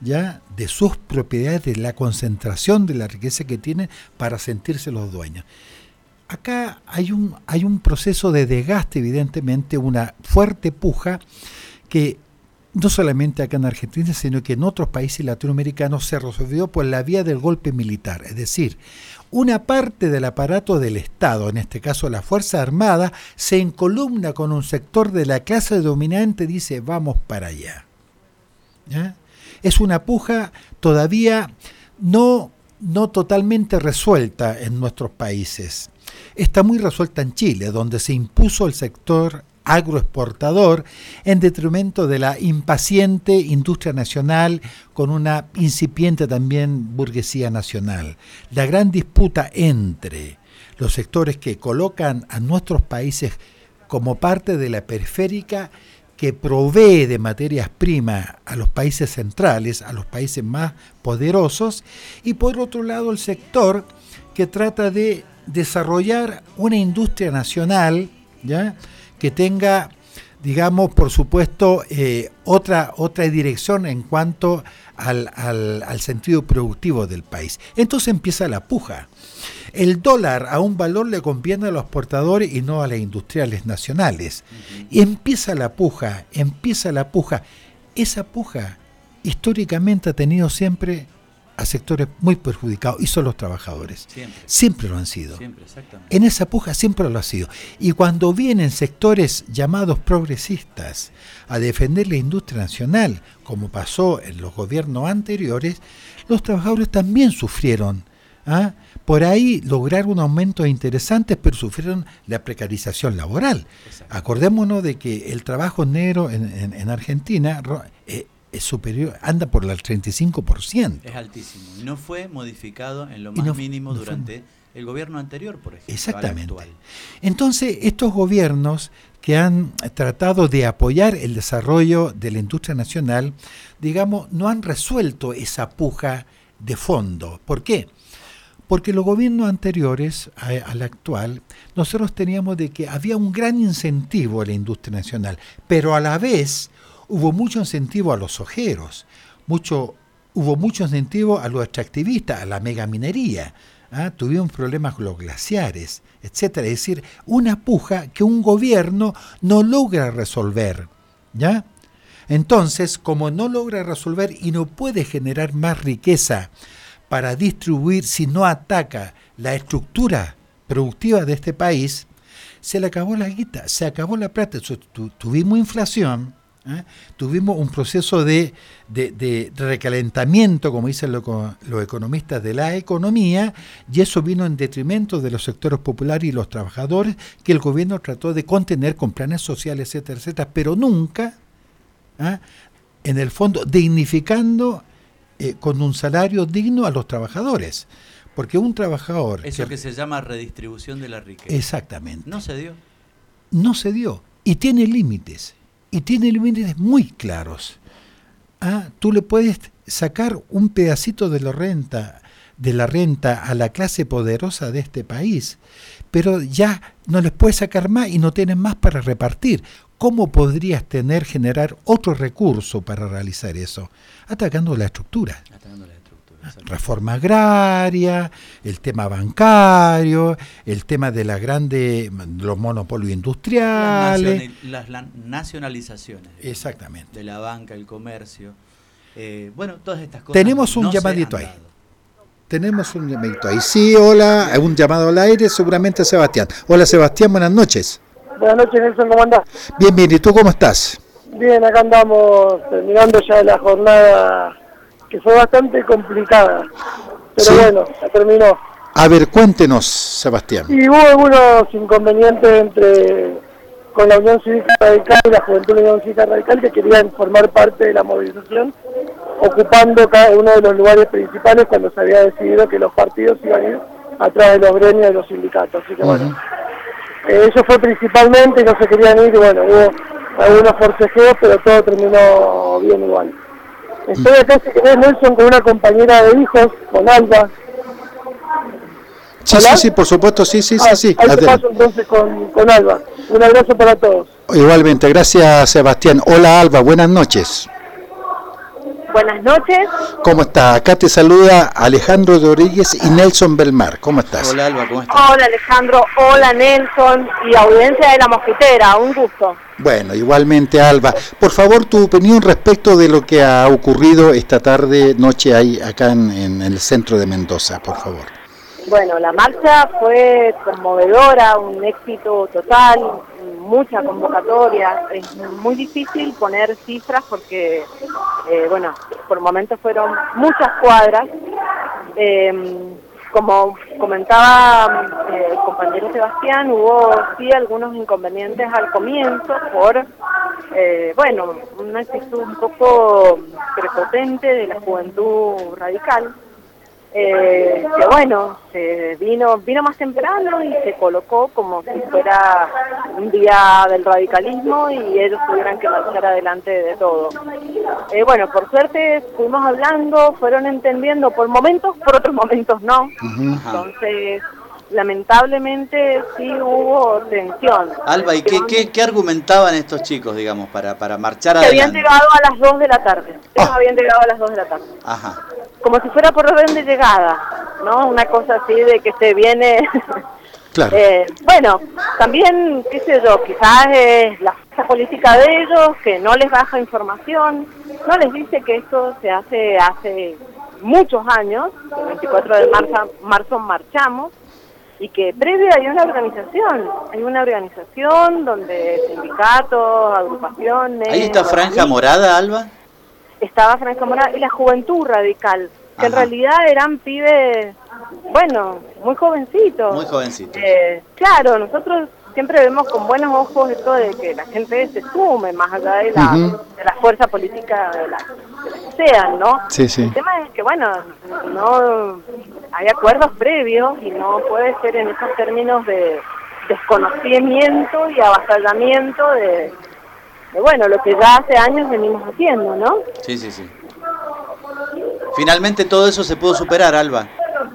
ya de sus propiedades, de la concentración de la riqueza que tienen para sentirse los dueños. Acá hay un, hay un proceso de desgaste, evidentemente, una fuerte puja que no solamente acá en Argentina, sino que en otros países latinoamericanos se resolvió por la vía del golpe militar. Es decir, una parte del aparato del Estado, en este caso la Fuerza Armada, se encolumna con un sector de la clase dominante y dice, vamos para allá. ¿Ya? Es una puja todavía no, no totalmente resuelta en nuestros países. Está muy resuelta en Chile, donde se impuso el sector agroexportador en detrimento de la impaciente industria nacional con una incipiente también burguesía nacional. La gran disputa entre los sectores que colocan a nuestros países como parte de la periférica que provee de materias primas a los países centrales, a los países más poderosos, y por otro lado el sector que trata de desarrollar una industria nacional ¿ya? que tenga, digamos, por supuesto, eh, otra, otra dirección en cuanto al, al sentido productivo del país. Entonces empieza la puja. El dólar a un valor le conviene a los portadores y no a las industriales nacionales. Y empieza la puja, empieza la puja. Esa puja históricamente ha tenido siempre a sectores muy perjudicados y son los trabajadores. Siempre, lo han sido. en esa puja siempre lo ha sido. Y cuando vienen sectores llamados progresistas a defender la industria nacional, como pasó en los gobiernos anteriores, los trabajadores también sufrieron ¿ah? Por ahí lograron un aumento interesante, pero sufrieron la precarización laboral. Acordémonos de que el trabajo negro en, Argentina eh, es superior, anda por el 35%. Es altísimo. No fue modificado en lo más mínimo durante el gobierno anterior, por ejemplo. Exactamente. Entonces, estos gobiernos que han tratado de apoyar el desarrollo de la industria nacional, digamos, no han resuelto esa puja de fondo. ¿Por qué? Porque los gobiernos anteriores al actual, nosotros teníamos de que había un gran incentivo a la industria nacional, pero a la vez hubo mucho incentivo a los ojeros, mucho, hubo mucho incentivo a los extractivistas, a la megaminería. ¿ah? Tuvieron problemas con los glaciares, etcétera. Es decir, una puja que un gobierno no logra resolver. ¿ya? Entonces, como no logra resolver y no puede generar más riqueza para distribuir si no ataca la estructura productiva de este país, se le acabó la guita, se acabó la plata. Tuvimos inflación, ¿eh? Tuvimos un proceso de, recalentamiento, como dicen los economistas, de la economía, y eso vino en detrimento de los sectores populares y los trabajadores, que el gobierno trató de contener con planes sociales, etcétera, etcétera, pero nunca, ¿ah? en el fondo, dignificando eh, con un salario digno a los trabajadores. Porque un trabajador... Eso que, se llama redistribución de la riqueza. Exactamente. ¿No se dio? No se dio. Y tiene límites. Y tiene límites muy claros. Ah, tú le puedes sacar un pedacito de la renta de la renta a la clase poderosa de este país, pero ya no les puedes sacar más y no tienen más para repartir. ¿Cómo podrías tener, generar otro recurso para realizar eso? Atacando la estructura. Atacando la reforma agraria, el tema bancario, el tema de las grandes, los monopolios industriales. Las, nacionalizaciones. Exactamente. De la banca, el comercio. Eh, bueno, todas estas cosas. Tenemos un llamadito ahí. Tenemos un llamadito ahí. Sí, hola, un llamado al aire, seguramente Sebastián. Hola Sebastián, buenas noches. Buenas noches, Nelson, ¿cómo andás? Bien, bien, ¿y tú cómo estás? Bien, acá andamos terminando ya la jornada que fue bastante complicada. Pero bueno, se terminó. A ver, cuéntenos, Sebastián. Y hubo algunos inconvenientes entre con la Unión Cívica Radical y la Juventud de la Unión Cívica Radical que querían formar parte de la movilización, ocupando cada uno de los lugares principales cuando se había decidido que los partidos iban a ir atrás de los gremios de los sindicatos. Así que bueno, eso fue principalmente, no se querían ir, y bueno, hubo algunos forcejeos, pero todo terminó bien igual. Estoy acá, si querés, Nelson, con una compañera de hijos, con Alba. Sí, sí, sí, por supuesto, sí, sí, sí. Ah, sí. Ahí te paso entonces con, con Alba. Un abrazo para todos. Igualmente, gracias Sebastián. Hola Alba, buenas noches. Buenas noches. ¿Cómo está? Acá te saluda Alejandro Rodríguez y Nelson Belmar. ¿Cómo estás? Hola Alba, ¿cómo estás? Hola Alejandro, hola Nelson y audiencia de la mosquitera, un gusto. Bueno, igualmente Alba. Por favor, tu opinión respecto de lo que ha ocurrido esta tarde, noche ahí acá en el centro de Mendoza, por favor. Bueno, la marcha fue conmovedora, un éxito total, mucha convocatoria. Es muy difícil poner cifras porque, eh, bueno, por momentos fueron muchas cuadras. Em, como comentaba eh, el compañero Sebastián, hubo sí algunos inconvenientes al comienzo por, eh, bueno, una actitud un poco prepotente de la juventud radical eh, que bueno, se vino, vino más temprano y se colocó como si fuera un día del radicalismo y ellos tuvieran que marchar adelante de todo. Eh, bueno, por suerte fuimos hablando, fueron entendiendo por momentos, por otros momentos no. Entonces, lamentablemente sí hubo tensión. Alba, ¿y qué, qué, argumentaban estos chicos, digamos, para, para marchar adelante? habían llegado a las 2 de la tarde. Ellos ah. habían llegado a las 2 de la tarde. Ajá como si fuera por orden de llegada, ¿no? Una cosa así de que se viene... [LAUGHS] Claro. Eh, bueno, también, qué sé yo, quizás es la política de ellos que no les baja información, no les dice que esto se hace hace muchos años, el 24 de marzo, marzo marchamos, y que previo hay una organización, hay una organización donde sindicatos, agrupaciones... ¿Ahí está Franja Morada, Alba? estaba Francisco Morales y la Juventud Radical, que en realidad eran pibes, bueno, muy jovencitos. Muy jovencitos. Eh, claro, nosotros siempre vemos con buenos ojos esto de que la gente se sume más allá de la, de la fuerza política de la, que sean, ¿no? Sí, sí. El tema es que, bueno, no hay acuerdos previos y no puede ser en esos términos de desconocimiento y avasallamiento de, bueno, lo que ya hace años venimos haciendo, ¿no? Sí, sí, sí. Finalmente todo eso se pudo superar, Alba.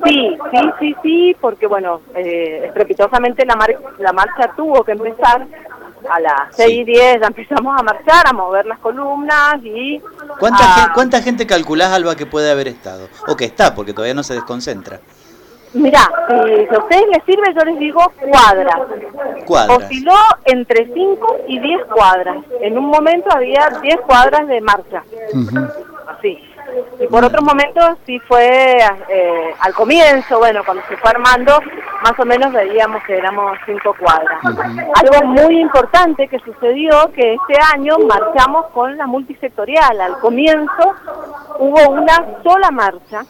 Sí, sí, sí, sí, porque bueno, eh, estrepitosamente la, la marcha tuvo que empezar a las 6 y 10 ya empezamos a marchar, a mover las columnas y... ¿Cuánta, gente, ¿Cuánta gente calculás, Alba, que puede haber estado? O que está, porque todavía no se desconcentra. Mirá, si a ustedes les sirve, yo les digo cuadras. Cuadras. Osciló entre 5 y 10 cuadras. En un momento había 10 cuadras de marcha. Y por otros momentos sí fue eh, al comienzo, bueno, cuando se fue armando, más o menos veíamos que éramos cinco cuadras. Algo muy importante que sucedió, que este año marchamos con la multisectorial. Al comienzo hubo una sola marcha,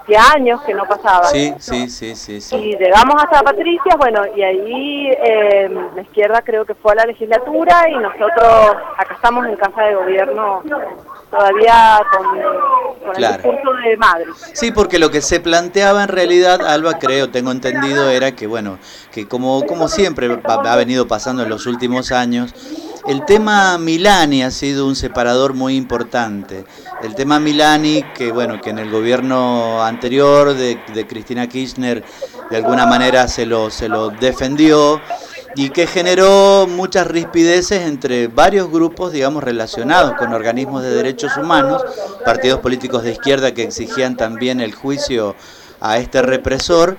hacía años que no pasaba. Sí, sí, sí, sí, Y llegamos hasta Patricia, bueno, y ahí eh, la izquierda creo que fue a la legislatura y nosotros acá estamos en Casa de Gobierno todavía con, el discurso de Madrid. Sí, porque lo que se planteaba en realidad, Alba, creo, tengo entendido, era que, bueno, que como, como siempre ha venido pasando en los últimos años, el tema Milani ha sido un separador muy importante. El tema Milani, que bueno, que en el gobierno anterior de, Cristina Kirchner de alguna manera se lo, se lo defendió y que generó muchas rispideces entre varios grupos, digamos, relacionados con organismos de derechos humanos, partidos políticos de izquierda que exigían también el juicio a este represor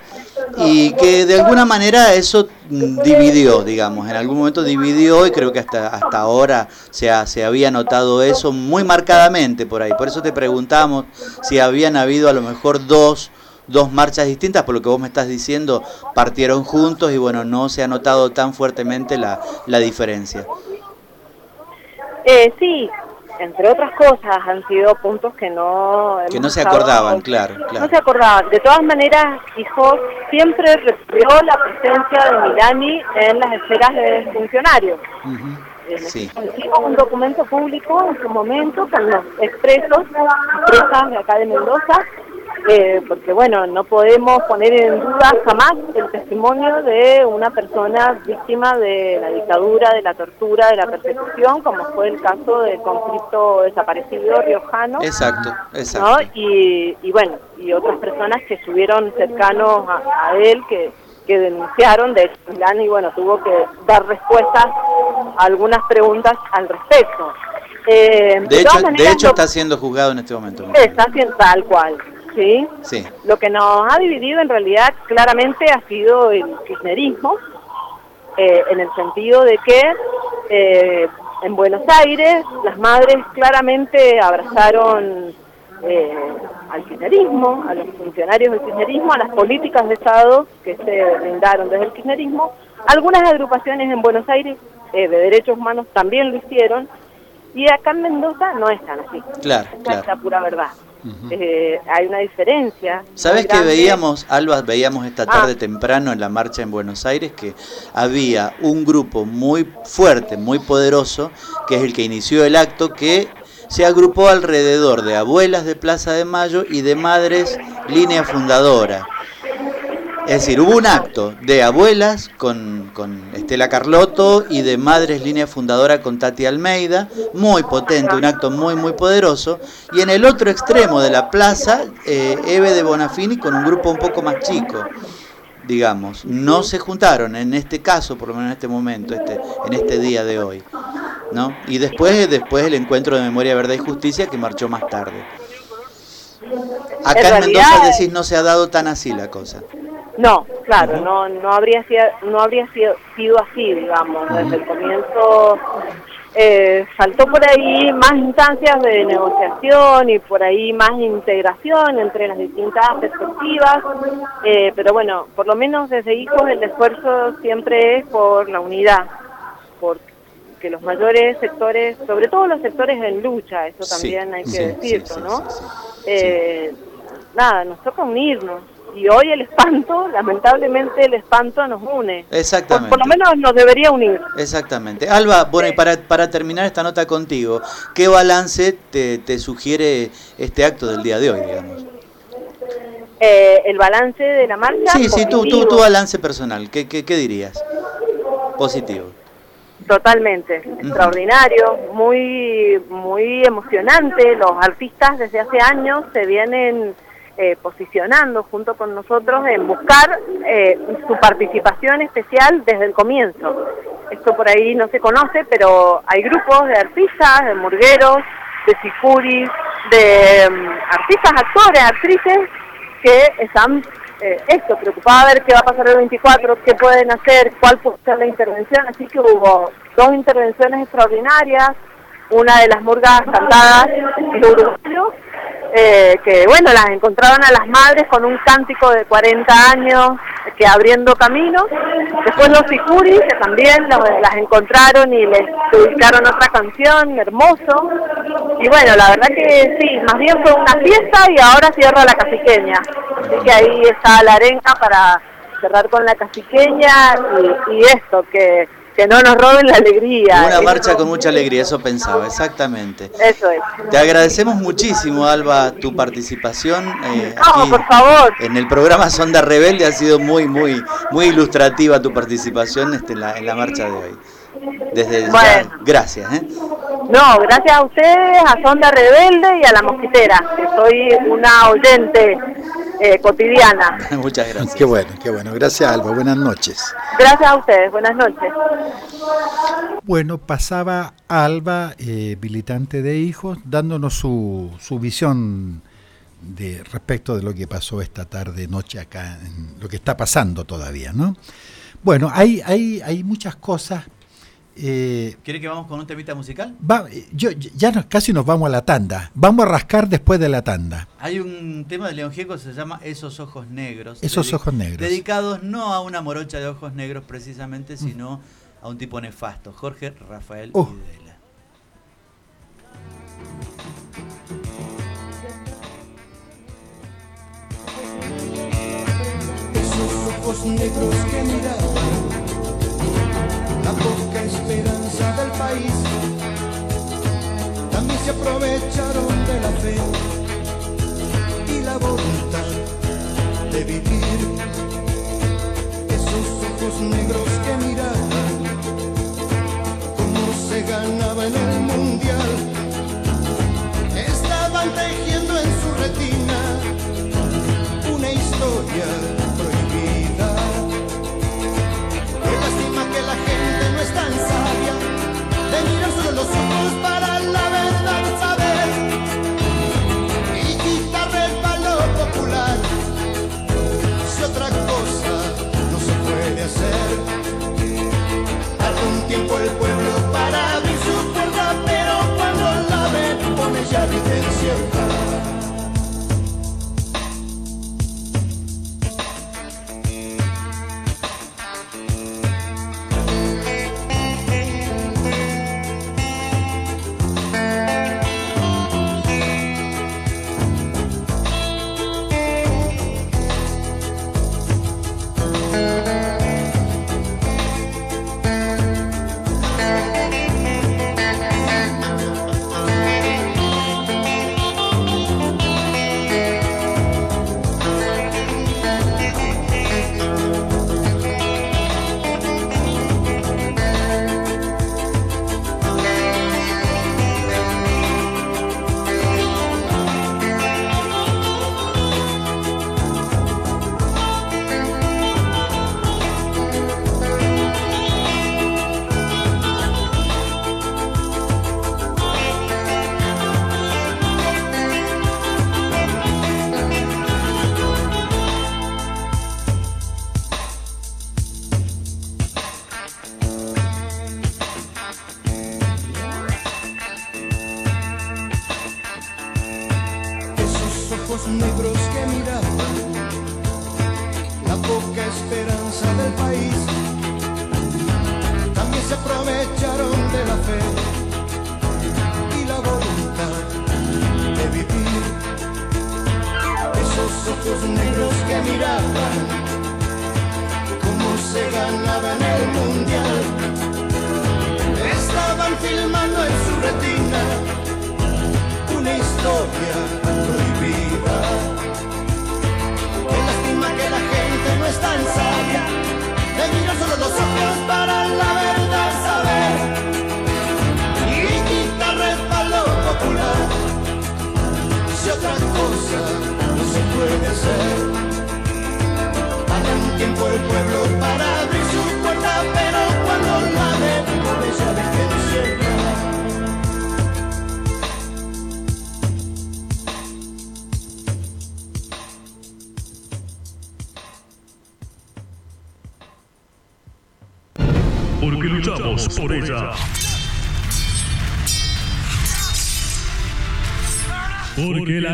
y que de alguna manera eso dividió, digamos, en algún momento dividió y creo que hasta, hasta ahora se, se había notado eso muy marcadamente por ahí. Por eso te preguntamos si habían habido a lo mejor dos, dos marchas distintas, por lo que vos me estás diciendo, partieron juntos y bueno, no se ha notado tan fuertemente la, la diferencia. Eh, sí, entre otras cosas, han sido puntos que no... Que no se acordaban, claro, No se acordaban. De todas maneras, hijo siempre refirió la presencia de Milani en las esferas de funcionarios. sí. Hicimos un documento público en su momento con los expresos, expresas de acá de Mendoza, eh, porque bueno, no podemos poner en duda jamás el testimonio de una persona víctima de la dictadura, de la tortura, de la persecución, como fue el caso del conflicto desaparecido riojano. Exacto, exacto. Y, bueno, y otras personas que estuvieron cercanos a, él, que, que denunciaron, de hecho, y bueno, tuvo que dar respuestas a algunas preguntas al respecto. Eh, de, hecho, de hecho está siendo juzgado en este momento. Está siendo tal cual. ¿Sí? Lo que nos ha dividido en realidad claramente ha sido el kirchnerismo, eh, en el sentido de que eh, en Buenos Aires las madres claramente abrazaron eh, al kirchnerismo, a los funcionarios del kirchnerismo, a las políticas de Estado que se brindaron desde el kirchnerismo. Algunas agrupaciones en Buenos Aires de derechos humanos también lo hicieron, y acá en Mendoza no están así. Claro, es la pura verdad. Eh, hay una diferencia. ¿Sabes que veíamos, Alba, veíamos esta tarde ah. temprano en la marcha en Buenos Aires que había un grupo muy fuerte, muy poderoso, que es el que inició el acto, que se agrupó alrededor de abuelas de Plaza de Mayo y de madres línea fundadora. Es decir, hubo un acto de abuelas con, Estela Carlotto y de madres línea fundadora con Tati Almeida, muy potente, un acto muy, muy poderoso. Y en el otro extremo de la plaza, eh, Eve de Bonafini con un grupo un poco más chico, digamos. No se juntaron en este caso, por lo menos en este momento, este, en este día de hoy. ¿no? Y después, después el encuentro de Memoria, Verdad y Justicia que marchó más tarde. Acá en, Mendoza decís no se ha dado tan así la cosa. No, claro, no, no habría sido, no habría sido, sido así, digamos, desde el comienzo eh, faltó por ahí más instancias de negociación y por ahí más integración entre las distintas perspectivas, eh, pero bueno, por lo menos desde hijos el esfuerzo siempre es por la unidad, por que los mayores sectores, sobre todo los sectores en lucha, eso también hay que decirlo, ¿no? Eh, nada, nos toca unirnos y hoy el espanto, lamentablemente el espanto nos une. Exactamente. Por, lo menos nos debería unir. Exactamente. Alba, bueno, y para, para terminar esta nota contigo, ¿qué balance te, te sugiere este acto del día de hoy, digamos? Eh, el balance de la marcha. Sí, sí, tú, tú, tu balance personal, ¿qué, qué, qué dirías? Positivo. Totalmente, extraordinario, muy, muy emocionante. Los artistas desde hace años se vienen eh, posicionando junto con nosotros en buscar eh, su participación especial desde el comienzo. Esto por ahí no se conoce, pero hay grupos de artistas, de murgueros, de sicuris, de mm, artistas, actores, actrices que están eh, esto, preocupados a ver qué va a pasar el 24, qué pueden hacer, cuál puede ser la intervención. Así que hubo dos intervenciones extraordinarias, una de las murgas cantadas de uruguayo, eh, que bueno, las encontraron a las madres con un cántico de 40 años que abriendo caminos. Después los sicuris, que también las encontraron y les dedicaron otra canción, hermoso. Y bueno, la verdad que sí, más bien fue una fiesta y ahora cierra la caciqueña. Así que ahí está la arenga para cerrar con la caciqueña y, y esto, que que no nos roben la alegría. Una marcha con mucha alegría, eso pensaba, exactamente. Eso es. Te agradecemos muchísimo, Alba, tu participación. Eh, no, por favor. En el programa Sonda Rebelde ha sido muy, muy, muy ilustrativa tu participación este, en, la, en la marcha de hoy. Desde bueno. gracias. ¿eh? No, gracias a ustedes, a Sonda Rebelde y a La Mosquitera, que soy una oyente eh, cotidiana. [LAUGHS] Muchas gracias. Qué bueno, qué bueno. Gracias, Alba. Buenas noches. Gracias a ustedes. Buenas noches. Bueno, pasaba Alba, eh, militante de hijos, dándonos su, su visión de respecto de lo que pasó esta tarde, noche acá, en lo que está pasando todavía, ¿no? Bueno, hay, hay, hay muchas cosas eh, ¿Quiere que vamos con un temita musical? yo, ya casi nos vamos a la tanda. Vamos a rascar después de la tanda. Hay un tema de León Gieco que se llama Esos Ojos Negros. Esos Ojos Negros. Dedicados no a una morocha de ojos negros precisamente, mm. sino a un tipo nefasto, Jorge Rafael uh. Videla. Esos ojos negros que miraban la poca esperanza del país. También se aprovecharon de la fe y la voluntad de vivir. Esos ojos negros que miraban cómo se ganaba en el mundial. Estaban tejiendo en su retina una historia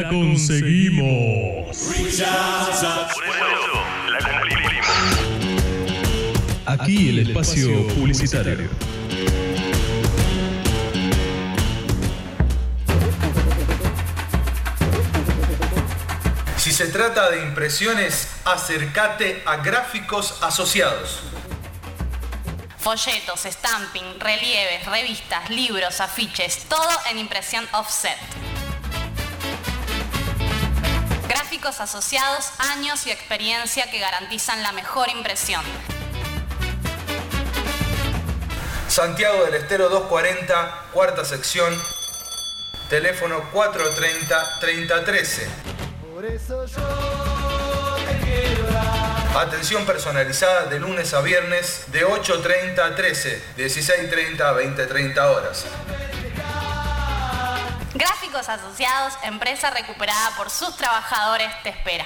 Porque la conseguimos. Aquí el espacio publicitario. Si se trata de impresiones, acércate a gráficos asociados. Folletos, stamping, relieves, revistas, libros, afiches, todo en impresión offset. Asociados, años y experiencia que garantizan la mejor impresión. Santiago del Estero 240, cuarta sección, teléfono 430-3013. Por eso yo Atención personalizada de lunes a viernes de 8.30 a 13, 16.30 a 20.30 horas. Asociados, empresa recuperada por sus trabajadores, te espera.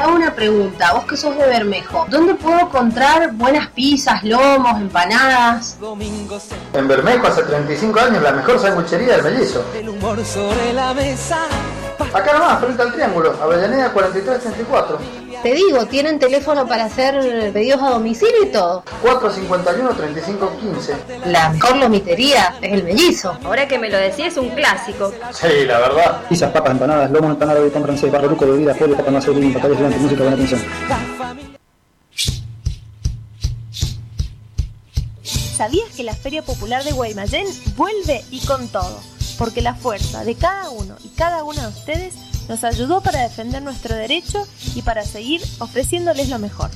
Hago una pregunta, vos que sos de Bermejo, ¿dónde puedo encontrar buenas pizzas, lomos, empanadas? En Bermejo hace 35 años la mejor sanguchería del mellizo. El humor sobre la mesa. Acá nomás, frente al triángulo, Avellaneda 4334. Te digo, tienen teléfono para hacer pedidos a domicilio y todo. 451-3515. La mejor lomitería es el mellizo. Ahora que me lo decís, es un clásico. Sí, la verdad. Pizzas, papas, empanadas, lomo, empanada de pan francés, barroco, bebida, pollo, papa más de papeles, durante música, buena atención. ¿Sabías que la Feria Popular de Guaymallén vuelve y con todo? Porque la fuerza de cada uno y cada una de ustedes nos ayudó para defender nuestro derecho y para seguir ofreciéndoles lo mejor.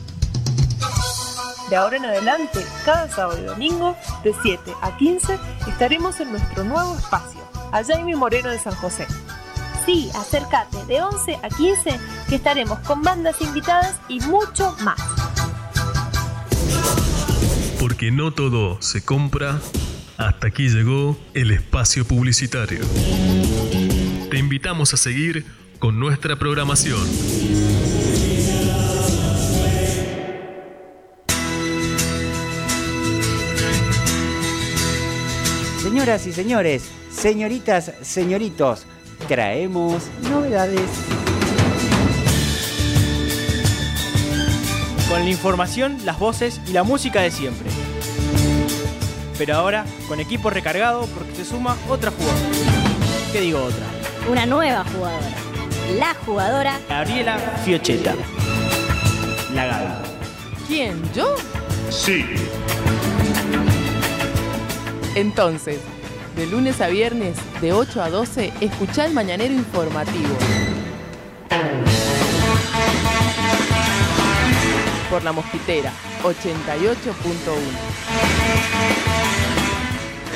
De ahora en adelante, cada sábado y domingo, de 7 a 15, estaremos en nuestro nuevo espacio, allá en mi Moreno de San José. Sí, acércate de 11 a 15 que estaremos con bandas invitadas y mucho más. Porque no todo se compra. Hasta aquí llegó el espacio publicitario. Te invitamos a seguir con nuestra programación. Señoras y señores, señoritas, señoritos, traemos novedades. Con la información, las voces y la música de siempre. Pero ahora con equipo recargado porque se suma otra jugadora. ¿Qué digo otra? Una nueva jugadora la jugadora Gabriela Fiocheta. La Gaby. ¿Quién? ¿Yo? Sí. Entonces, de lunes a viernes, de 8 a 12, escucha el Mañanero Informativo. Por la Mosquitera, 88.1.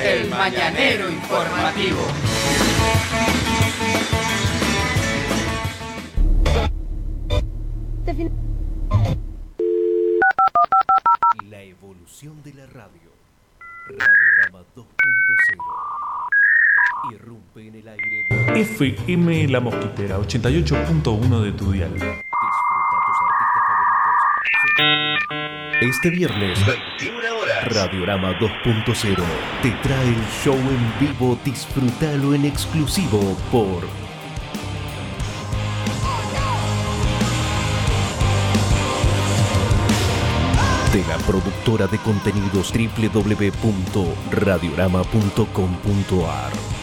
El Mañanero Informativo. La evolución de la radio. Radiorama 2.0. Irrumpe en el aire. De... FM La Mosquitera, 88.1 de tu dial. Disfruta tus artistas favoritos. Este viernes, 21 horas, Radiorama 2.0 te trae el show en vivo. Disfrútalo en exclusivo por de la productora de contenidos www.radiorama.com.ar.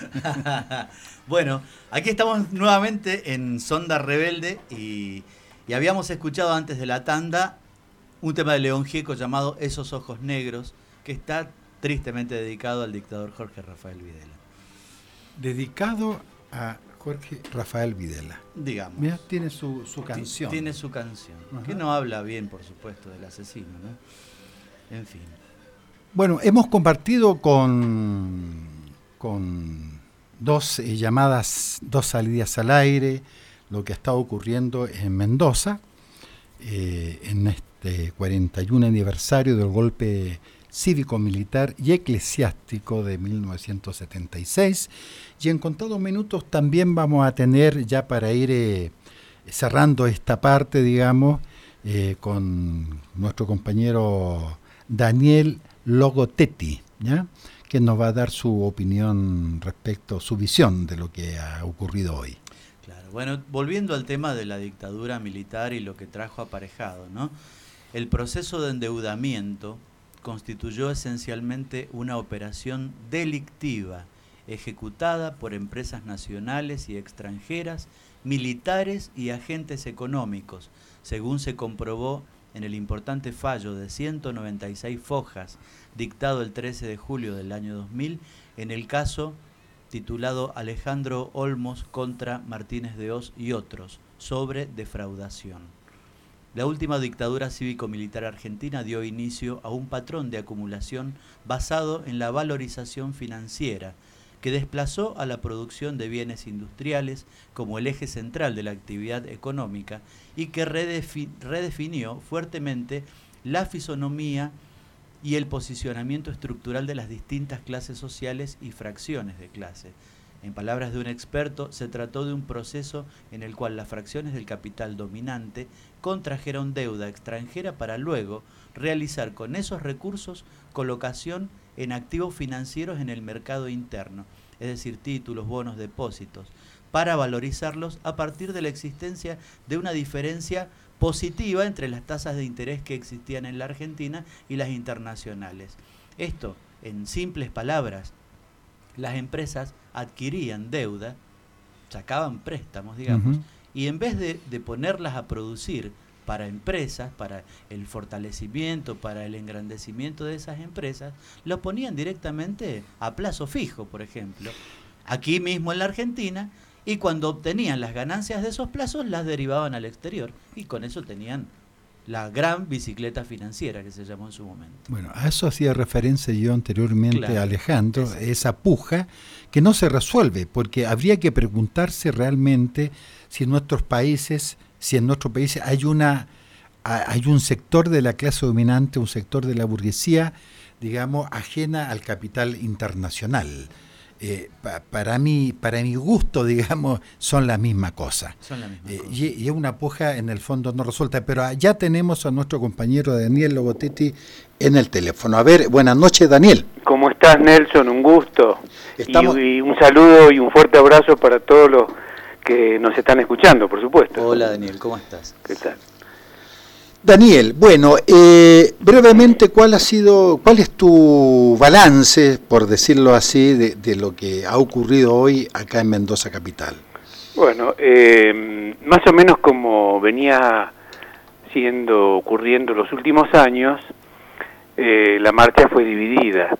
[LAUGHS] Bueno, aquí estamos nuevamente en Sonda Rebelde y, habíamos escuchado antes de la tanda un tema de León Gieco llamado Esos Ojos Negros, que está tristemente dedicado al dictador Jorge Rafael Videla. Dedicado a Jorge Rafael Videla. Digamos. Tiene su, su canción. Tiene su canción. Que no habla bien, por supuesto, del asesino, ¿no? En fin. Bueno, hemos compartido con, con dos eh, llamadas, dos salidas al aire, lo que está ocurriendo en Mendoza, eh, en este 41 aniversario del golpe cívico-militar y eclesiástico de 1976. Y en contados minutos también vamos a tener, ya para ir eh, cerrando esta parte, digamos, con nuestro compañero Daniel Logotetti, ¿ya? Que nos va a dar su opinión respecto, su visión de lo que ha ocurrido hoy. Claro, bueno, volviendo al tema de la dictadura militar y lo que trajo aparejado, ¿no? El proceso de endeudamiento constituyó esencialmente una operación delictiva ejecutada por empresas nacionales y extranjeras, militares y agentes económicos, según se comprobó en el importante fallo de 196 fojas dictado el 13 de julio del año 2000 en el caso titulado Alejandro Olmos contra Martínez de Oz y otros sobre defraudación. La última dictadura cívico-militar argentina dio inicio a un patrón de acumulación basado en la valorización financiera, que desplazó a la producción de bienes industriales como el eje central de la actividad económica y que redefinió fuertemente la fisonomía y el posicionamiento estructural de las distintas clases sociales y fracciones de clase. En palabras de un experto, se trató de un proceso en el cual las fracciones del capital dominante contrajeron deuda extranjera para luego realizar con esos recursos colocación en activos financieros en el mercado interno, es decir, títulos, bonos, depósitos, para valorizarlos a partir de la existencia de una diferencia positiva entre las tasas de interés que existían en la Argentina y las internacionales. Esto, en simples palabras, las empresas adquirían deuda, sacaban préstamos, digamos, y en vez de, de ponerlas a producir para empresas, para el fortalecimiento, para el engrandecimiento de esas empresas, lo ponían directamente a plazo fijo, por ejemplo, aquí mismo en la Argentina, y cuando obtenían las ganancias de esos plazos las derivaban al exterior, y con eso tenían la gran bicicleta financiera que se llamó en su momento. Bueno, a eso hacía referencia yo anteriormente, Alejandro, esa puja que no se resuelve, porque habría que preguntarse realmente si en nuestros países si en nuestro país hay una hay un sector de la clase dominante, un sector de la burguesía, digamos, ajena al capital internacional. Eh, para mí, para mi gusto, [LAUGHS] digamos, son la misma cosa. Son la misma eh, Y, es una puja en el fondo no resuelta. Pero ya tenemos a nuestro compañero Daniel Logotetti en el teléfono. A ver, buenas noches, Daniel. ¿Cómo estás, Nelson? Un gusto. Y, y, un saludo y un fuerte abrazo para todos los que nos están escuchando, por supuesto. Hola Daniel, ¿cómo estás? ¿Qué tal? Daniel, bueno, eh, brevemente, ¿cuál ha sido, cuál es tu balance, por decirlo así, de, lo que ha ocurrido hoy acá en Mendoza capital? Bueno, eh, más o menos como venía siendo ocurriendo los últimos años, eh, la marcha fue dividida.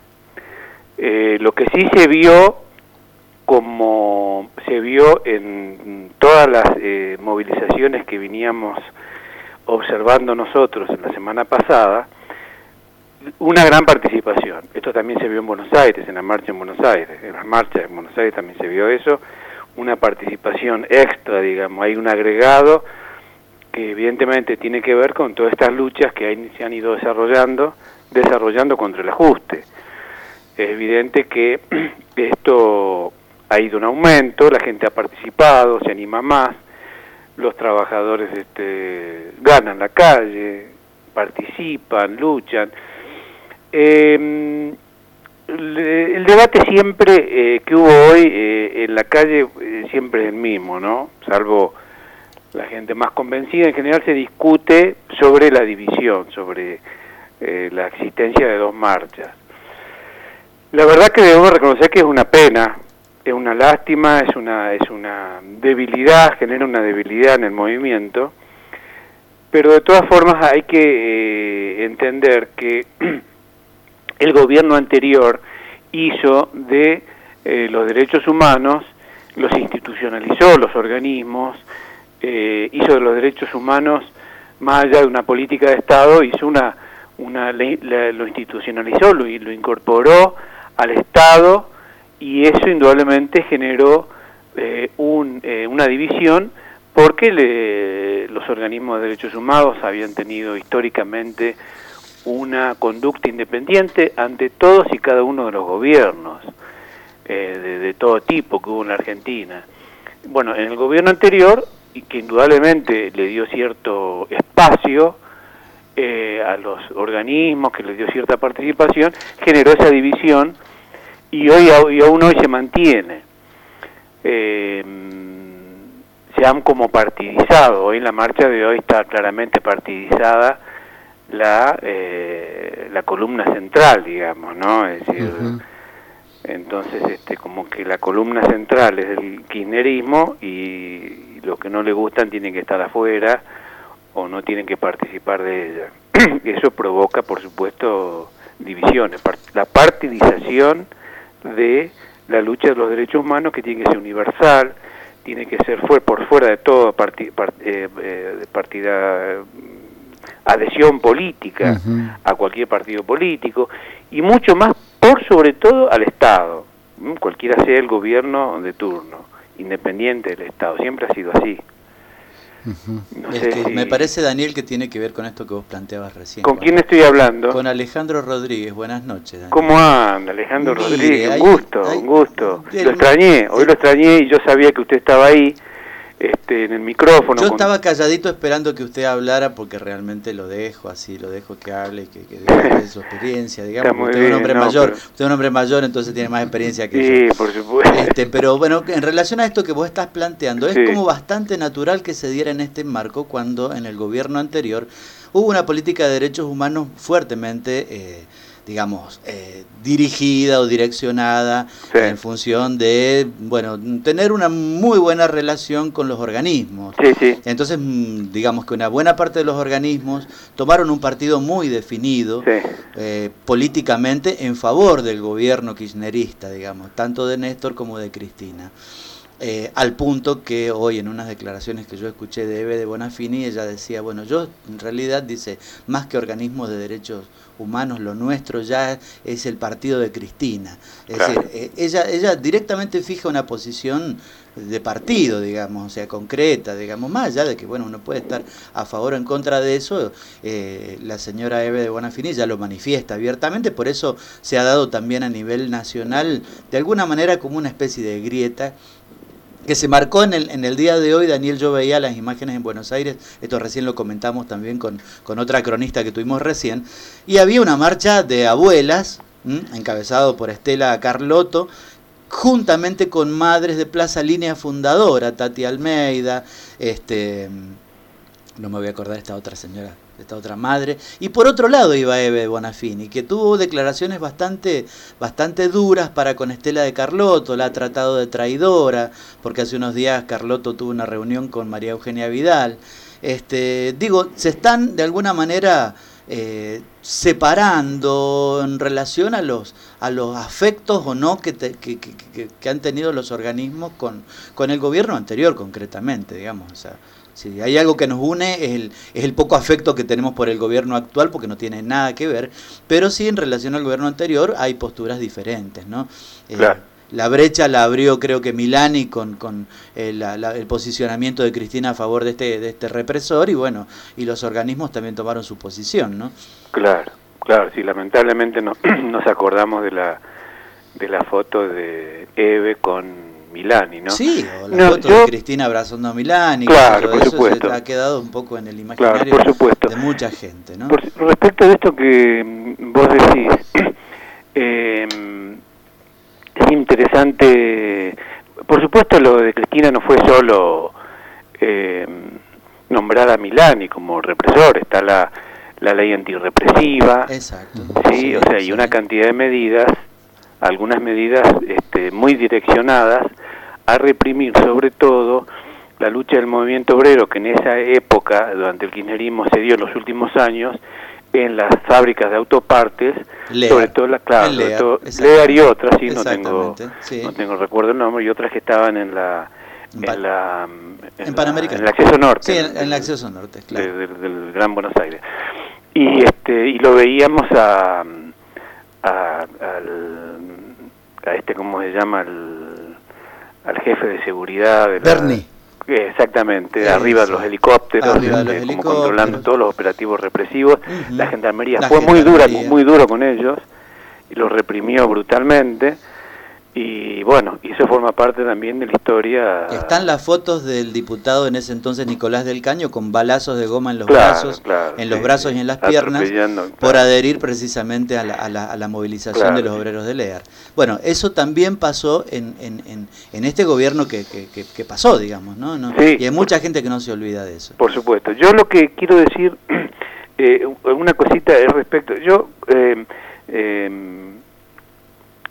lo que sí se vio como se vio en todas las eh, movilizaciones que veníamos observando nosotros en la semana pasada, una gran participación. Esto también se vio en Buenos Aires, en la marcha en Buenos Aires, en las marchas en Buenos Aires también se vio eso, una participación extra, digamos, hay un agregado que evidentemente tiene que ver con todas estas luchas que se han ido desarrollando, desarrollando contra el ajuste. Es evidente que [CLEARS THROAT] esto ha ido un aumento, la gente ha participado, se anima más, los trabajadores este, ganan la calle, participan, luchan. Em, el, debate siempre eh, que hubo hoy eh, en la calle eh, siempre es el mismo, ¿no? Salvo la gente más convencida, en general se discute sobre la división, sobre la existencia de dos marchas. La verdad que debo reconocer que es una pena es una lástima, es una, es una debilidad, genera una debilidad en el movimiento, pero de todas formas hay que eh, entender que [CLEARS THROAT] el gobierno anterior hizo de eh, los derechos humanos los institucionalizó, los organismos, eh, hizo de los derechos humanos, más allá de una política de Estado, hizo una, una lo institucionalizó, lo, lo incorporó al Estado y eso indudablemente generó eh, un, eh, una división porque le, los organismos de derechos humanos habían tenido históricamente una conducta independiente ante todos y cada uno de los gobiernos eh, de, todo tipo que hubo en la Argentina. Bueno, en el gobierno anterior, y que indudablemente le dio cierto espacio a los organismos, que les dio cierta participación, generó esa división y hoy y aún hoy se mantiene. Eh, se han como partidizado, hoy en la marcha de hoy está claramente partidizada la, eh, la columna central, digamos, ¿no? Es decir, entonces este, como que la columna central es el kirchnerismo y los que no le gustan tienen que estar afuera o no tienen que participar de ella. [CLEARS THROAT] Eso provoca, por supuesto, divisiones, la partidización de la lucha de los derechos humanos que tiene que ser universal, tiene que ser fue por fuera de todo eh, eh, partida adhesión política a cualquier partido político y mucho más por sobre todo al Estado, cualquiera sea el gobierno de turno, independiente del Estado, siempre ha sido así me parece, Daniel, que tiene que ver con esto que vos planteabas recién. ¿Con quién estoy hablando? Con Alejandro Rodríguez. Buenas noches, Daniel. ¿Cómo anda, Alejandro Rodríguez? un gusto, un gusto. Lo extrañé, hoy lo extrañé y yo sabía que usted estaba ahí este, en el micrófono. Yo estaba calladito esperando que usted hablara porque realmente lo dejo así, lo dejo que hable y que, que su experiencia, [LAUGHS] digamos. Usted es un hombre mayor, usted es un hombre mayor, entonces tiene más experiencia que yo. Sí, por supuesto. Este, pero bueno, en relación a esto que vos estás planteando, es como bastante natural que se diera en este marco cuando en el gobierno anterior hubo una política de derechos humanos fuertemente... Eh, digamos, eh, dirigida o direccionada en función de, bueno, tener una muy buena relación con los organismos. Entonces, mm, digamos que una buena parte de los organismos tomaron un partido muy definido eh, políticamente en favor del gobierno kirchnerista, digamos, tanto de Néstor como de Cristina. Eh, al punto que hoy en unas declaraciones que yo escuché de Eve de Bonafini, ella decía, bueno, yo en realidad dice, más que organismos de derechos humanos, lo nuestro ya es el partido de Cristina. Es decir, eh, ella, ella directamente fija una posición de partido, digamos, o sea, concreta, digamos, más allá de que, bueno, uno puede estar a favor o en contra de eso, eh, la señora Eve de Bonafini ya lo manifiesta abiertamente, por eso se ha dado también a nivel nacional, de alguna manera como una especie de grieta que se marcó en el, en el día de hoy, Daniel, yo veía las imágenes en Buenos Aires, esto recién lo comentamos también con, otra cronista que tuvimos recién, y había una marcha de abuelas, encabezado por Estela Carlotto, juntamente con madres de Plaza Línea Fundadora, Tati Almeida, este, no me voy a acordar esta otra señora, esta otra madre. Y por otro lado iba Eve Bonafini, que tuvo declaraciones bastante, bastante duras para con Estela de Carlotto, la ha tratado de traidora, porque hace unos días Carlotto tuvo una reunión con María Eugenia Vidal. Este, digo, se están de alguna manera eh, separando en relación a los, a los afectos o no que, que, que, han tenido los organismos con, con el gobierno anterior concretamente, digamos. O sea, si hay algo que nos une es el, es el poco afecto que tenemos por el gobierno actual, porque no tiene nada que ver, pero sí en relación al gobierno anterior hay posturas diferentes, ¿no? Eh, la brecha la abrió creo que Milani con, con eh, el posicionamiento de Cristina a favor de este, de este represor y bueno, y los organismos también tomaron su posición, ¿no? Claro, claro, sí, lamentablemente no, [CLEARS THROAT] nos acordamos de la, de la foto de Eve con Milani, ¿no? Sí, o la foto de Cristina abrazando a Milani, claro, por supuesto. ha quedado un poco en el imaginario de mucha gente, ¿no? respecto a esto que mm, vos decís, eh, [CLEARS THROAT] es interesante, por supuesto lo de Cristina no fue solo eh, nombrar a Milani como represor, está la, la ley antirrepresiva, Exacto. ¿sí? o sea, hay una cantidad de medidas algunas medidas este, muy direccionadas a reprimir sobre todo la lucha del movimiento obrero que en esa época, durante el kirchnerismo se dio en los últimos años, en las fábricas de autopartes, sobre todo la claro, Lear, y otras, sí, no tengo, no tengo recuerdo el nombre, y otras que estaban en la en, la, en, Panamericana. en el acceso norte. Sí, en, el acceso norte, claro. del Gran Buenos Aires. Y este y lo veíamos a, a, al, a este, ¿cómo se llama? Al, al jefe de seguridad. De Bernie. exactamente, arriba de los helicópteros, este, controlando todos los operativos represivos. La gendarmería fue muy dura, muy duro con ellos y los reprimió brutalmente y bueno, y eso forma parte también de la historia. Están las fotos del diputado en ese entonces Nicolás del Caño con balazos de goma en los brazos, en los brazos y en las piernas, por adherir precisamente a la, a la, movilización de los obreros de Lear. Bueno, eso también pasó en, en, en, este gobierno que, que, pasó, digamos, ¿no? y hay mucha gente que no se olvida de eso. Por supuesto. Yo lo que quiero decir, [CLEARS THROAT] eh, una cosita es respecto, yo... Eh, eh,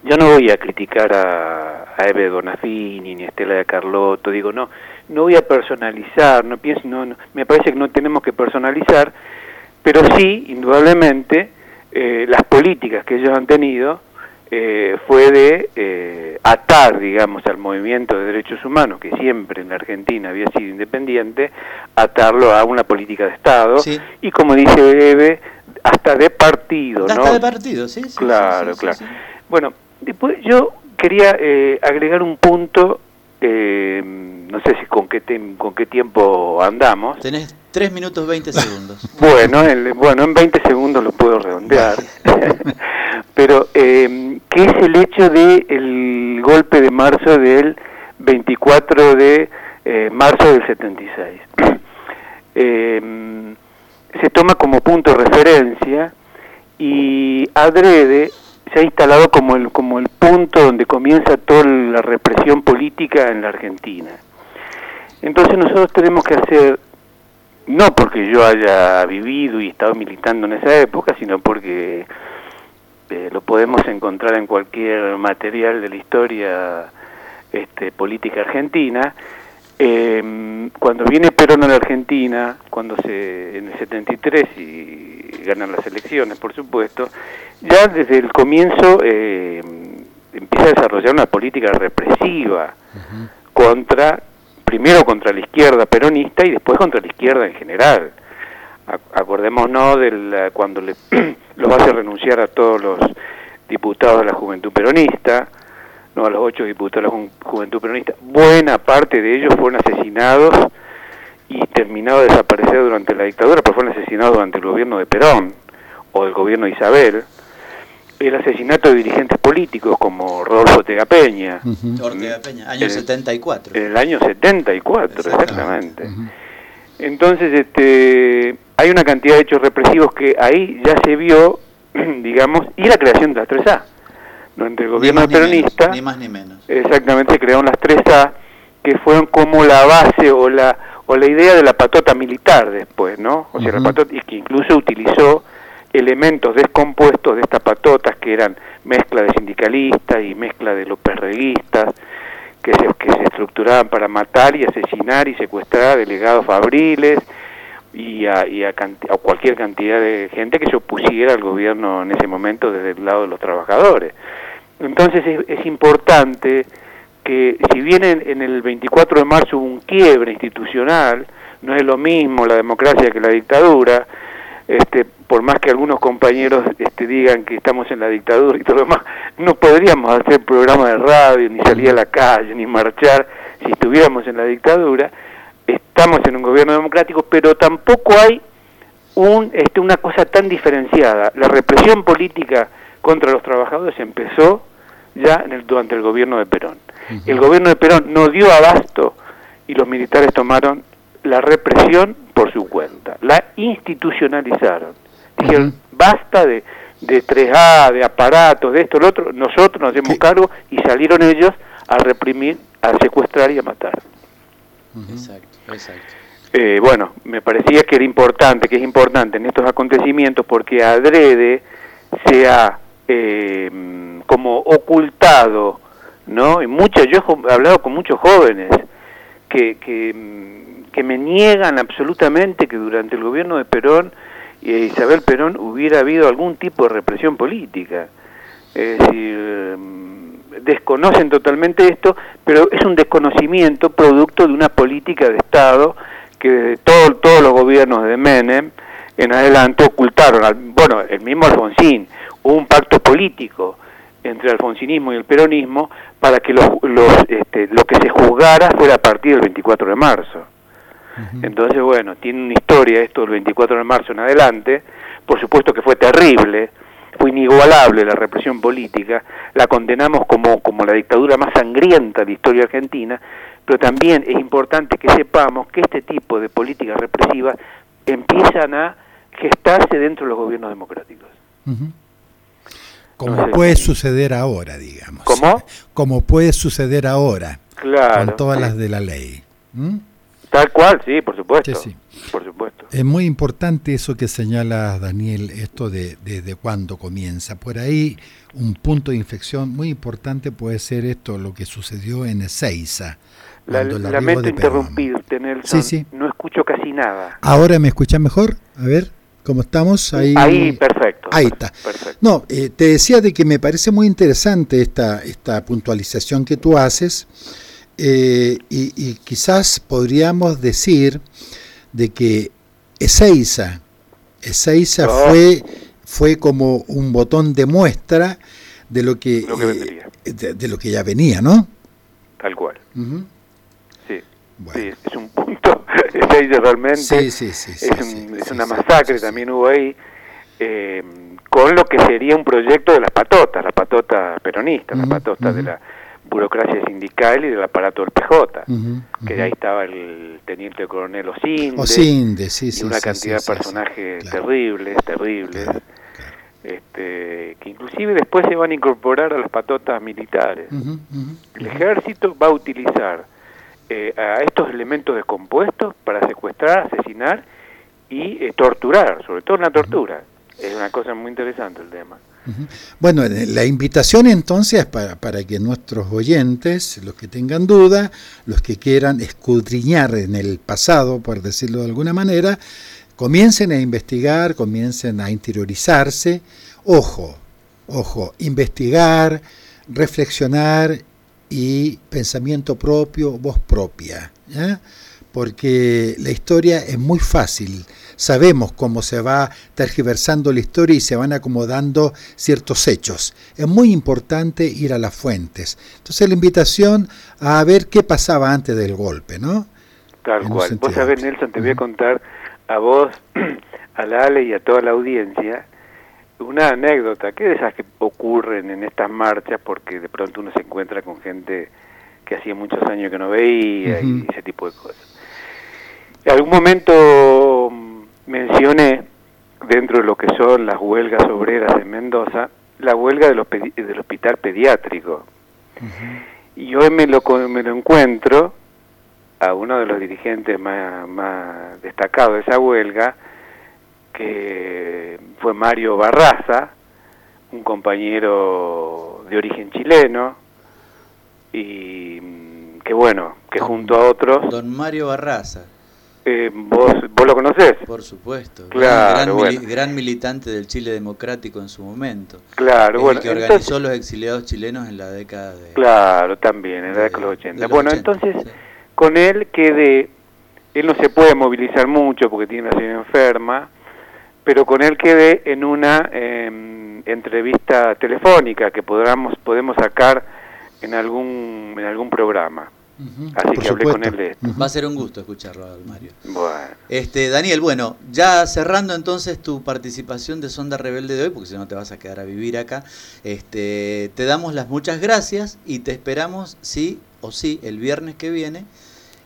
yo no voy a criticar a, a Eve Donafini ni a Estela de Carlotto, digo, no, no voy a personalizar, no pienso, no, me parece que no tenemos que personalizar, pero sí, indudablemente, eh, las políticas que ellos han tenido eh, fue de eh, atar, digamos, al movimiento de derechos humanos, que siempre en la Argentina había sido independiente, atarlo a una política de Estado, y como dice Eve, hasta de partido, hasta de partido, sí, sí Claro, claro. Bueno, Después yo quería eh, agregar un punto, eh, no sé si con qué, con qué tiempo andamos. Tenés 3 minutos 20 segundos. [LAUGHS] bueno, en, bueno, en 20 segundos lo puedo redondear. [LAUGHS] Pero, eh, ¿qué es el hecho del el golpe de marzo del 24 de eh, marzo del 76? [CLEARS THROAT] se toma como punto de referencia y adrede se ha instalado como el, como el punto donde comienza toda la represión política en la Argentina. Entonces nosotros tenemos que hacer, no porque yo haya vivido y estado militando en esa época, sino porque eh, lo podemos encontrar en cualquier material de la historia este, política argentina, eh, cuando viene Perón a la Argentina, cuando se en el 73 y ganan las elecciones, por supuesto, ya desde el comienzo eh, empieza a desarrollar una política represiva contra, primero contra la izquierda peronista y después contra la izquierda en general. Acordémonos de cuando le, [CLEARS THROAT] los hace renunciar a todos los diputados de la Juventud Peronista, no a los ocho diputados de la Juventud Peronista, buena parte de ellos fueron asesinados y terminados de desaparecer durante la dictadura, pero fueron asesinados durante el gobierno de Perón o el gobierno de Isabel. El asesinato de dirigentes políticos como Rodolfo Ortega Peña. Ortega Peña, año 74. En el año 74, exactamente. Entonces, este, hay una cantidad de hechos represivos que ahí ya se vio, [CLEARS THROAT] digamos, y la creación de las 3A durante el gobierno peronista, ni más ni menos. exactamente crearon las 3A, que fueron como la base o la o la idea de la patota militar después, ¿no? O sea, la patota, y que incluso utilizó elementos descompuestos de estas patotas que eran mezcla de sindicalistas y mezcla de los perreguistas, que se, que se estructuraban para matar y asesinar y secuestrar a delegados fabriles y, a, y a, a, cualquier cantidad de gente que se opusiera al gobierno en ese momento desde el lado de los trabajadores. Entonces es, importante que si bien en, el 24 de marzo hubo un quiebre institucional, no es lo mismo la democracia que la dictadura, este, por más que algunos compañeros este, digan que estamos en la dictadura y todo lo demás, no podríamos hacer programa de radio, ni salir a la calle, ni marchar si estuviéramos en la dictadura. Estamos en un gobierno democrático, pero tampoco hay un, este, una cosa tan diferenciada. La represión política contra los trabajadores empezó ya en el, durante el gobierno de Perón. El gobierno de Perón no dio abasto y los militares tomaron la represión por su cuenta, la institucionalizaron. Dijeron, basta de, de 3A, de aparatos, de esto, lo otro, nosotros nos hacemos cargo y salieron ellos a reprimir, a secuestrar y a matar. Exacto, exacto. Eh, bueno, me parecía que era importante, que es importante en estos acontecimientos porque adrede se ha eh, como ocultado, ¿no? Y muchos, yo he hablado con muchos jóvenes que, que, que me niegan absolutamente que durante el gobierno de Perón y Isabel Perón hubiera habido algún tipo de represión política. Es decir, mm, desconocen totalmente esto, pero es un desconocimiento producto de una política de Estado que todo, todos los gobiernos de Menem en adelante ocultaron. Bueno, el mismo Alfonsín, un pacto político entre el alfonsinismo y el peronismo para que los, este, lo que se juzgara fuera a partir del 24 de marzo. Entonces, bueno, tiene una historia esto del 24 de marzo en adelante, por supuesto que fue terrible, fue inigualable la represión política, la condenamos como, como la dictadura más sangrienta de la historia argentina, pero también es importante que sepamos que este tipo de políticas represivas empiezan a gestarse dentro de los gobiernos democráticos. Como puede suceder ahora, digamos. ¿Cómo? Como puede suceder ahora. Claro. Con todas las de la ley. Tal cual, sí, por supuesto. Por supuesto. Es muy importante eso que señala Daniel, esto de desde cuándo comienza. Por ahí un punto de inflexión muy importante puede ser esto, lo que sucedió en Ezeiza. La, lamento interrumpirte, Nelson. Sí, sí. No escucho casi nada. ¿Ahora me escuchas mejor? A ver. ¿Cómo estamos? Ahí, Ahí perfecto. Ahí está. No, eh, te decía de que me parece muy interesante esta, esta puntualización que tú haces eh, y, quizás podríamos decir de que Ezeiza, Ezeiza oh. fue, fue como un botón de muestra de lo que, eh, de, lo que ya venía, ¿no? Tal cual. sí. sí, es un punto, [LAUGHS] Ezeiza realmente. Sí, sí, sí, es, una masacre, también hubo ahí. Eh, con lo que sería un proyecto de las patotas, la patota peronista, la patota de la burocracia sindical y del aparato del PJ, que ahí estaba el teniente coronel Osinde, y una cantidad de personajes terribles, terribles, Este, que inclusive después se van a incorporar a las patotas militares. el ejército va a utilizar eh, a estos elementos descompuestos para secuestrar, asesinar y eh, torturar, sobre todo una tortura. Es una cosa muy interesante el tema. Bueno, eh, la invitación entonces es para, para, que nuestros oyentes, los que tengan duda, los que quieran escudriñar en el pasado, por decirlo de alguna manera, comiencen a investigar, comiencen a interiorizarse. Ojo, ojo, investigar, reflexionar y pensamiento propio, voz propia. Porque la historia es muy fácil sabemos cómo se va tergiversando la historia y se van acomodando ciertos hechos. Es muy importante ir a las fuentes. Entonces la invitación a ver qué pasaba antes del golpe, ¿no? Tal cual. Vos sabés, Nelson, te voy a contar a vos, [CLEARS THROAT] a la Ale y a toda la audiencia una anécdota, que de esas que ocurren en estas marchas porque de pronto uno se encuentra con gente que hacía muchos años que no veía y ese tipo de cosas. En algún momento mencioné dentro de lo que son las huelgas obreras de Mendoza, la huelga del, del hospital pediátrico. Y hoy me lo, me lo encuentro a uno de los dirigentes más, más destacados de esa huelga, que fue Mario Barraza, un compañero de origen chileno, y mm, que bueno, que junto a otros... Don Mario Barraza. Eh, ¿vos, ¿Vos lo conocés? Por supuesto. Claro, gran, militante del Chile democrático en su momento. Claro, bueno. que organizó los exiliados chilenos en la década de. Claro, también, en la década de los 80. bueno, entonces, con él quedé. Él no se puede movilizar mucho porque tiene una señora enferma, pero con él quedé en una em, entrevista telefónica que podamos, podemos sacar en algún, en algún programa. Así que hablé con él de esto. Va a ser un gusto escucharlo, Mario. Bueno. Este, Daniel, bueno, ya cerrando entonces tu participación de Sonda Rebelde de hoy, porque si no te vas a quedar a vivir acá, este, te damos las muchas gracias y te esperamos, sí o sí, el viernes que viene.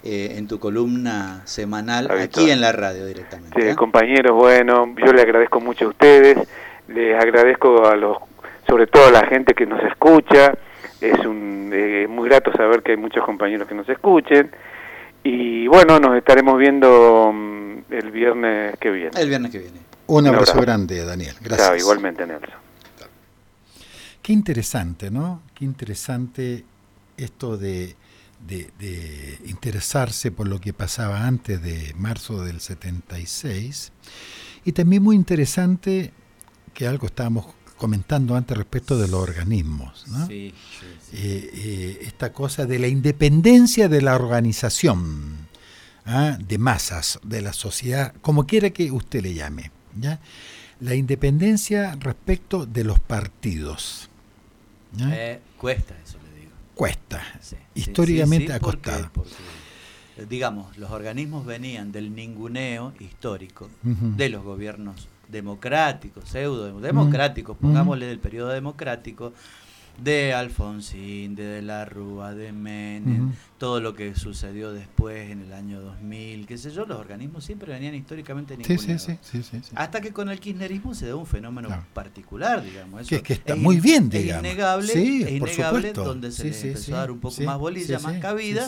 Eh, en tu columna semanal aquí en la radio directamente. Sí, ¿eh? compañeros, bueno, yo le agradezco mucho a ustedes, les agradezco a los, sobre todo a la gente que nos escucha, es un, eh, muy grato saber que hay muchos compañeros que nos escuchen. Y bueno, nos estaremos viendo mm, el viernes que viene. El viernes que viene. Un abrazo, grande, Daniel. Gracias. igualmente, Nelson. Qué interesante, ¿no? Qué interesante esto de, de, interesarse por lo que pasaba antes de marzo del 76 Y también muy interesante, que algo estábamos comentando antes respecto de los organismos, ¿no? sí, sí, eh, eh, esta cosa de la independencia de la organización ¿ah? de masas, de la sociedad, como quiera que usted le llame, ¿ya? la independencia respecto de los partidos. Eh, cuesta eso, Cuesta. Históricamente ha costado. digamos, los organismos venían del ninguneo histórico de los gobiernos democráticos, pseudo democráticos, pongámosle del periodo democrático, de Alfonsín, de De la Rúa, de Menem, todo lo que sucedió después en el año 2000, qué sé yo, los organismos siempre venían históricamente sí, sí, sí, sí, Hasta que con el kirchnerismo se da un fenómeno particular, digamos. Eso que, que está muy bien, digamos. Es innegable, es innegable donde se le empezó a dar un poco más bolilla, más cabida,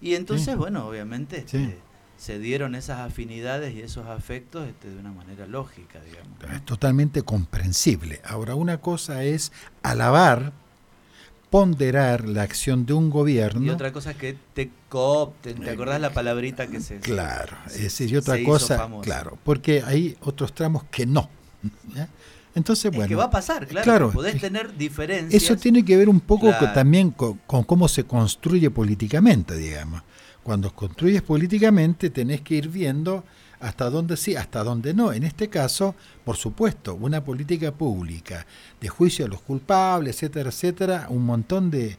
y entonces, bueno, obviamente... Este, se dieron esas afinidades y esos afectos este, de una manera lógica, digamos. Es totalmente comprensible. Ahora, una cosa es alabar, ponderar la acción de un gobierno. Y otra cosa es que te coopten, ¿te acordás la palabrita que se Claro, es decir, y otra cosa, claro, porque hay otros tramos que no. [LAUGHS] Entonces, bueno. Es que va a pasar, claro. podés tener diferencias. Eso tiene que ver un poco también con, cómo se construye políticamente, digamos. Cuando construyes políticamente tenés que ir viendo hasta dónde sí, hasta dónde no. En este caso, por supuesto, una política pública de juicio a los culpables, etcétera, etcétera, un montón de,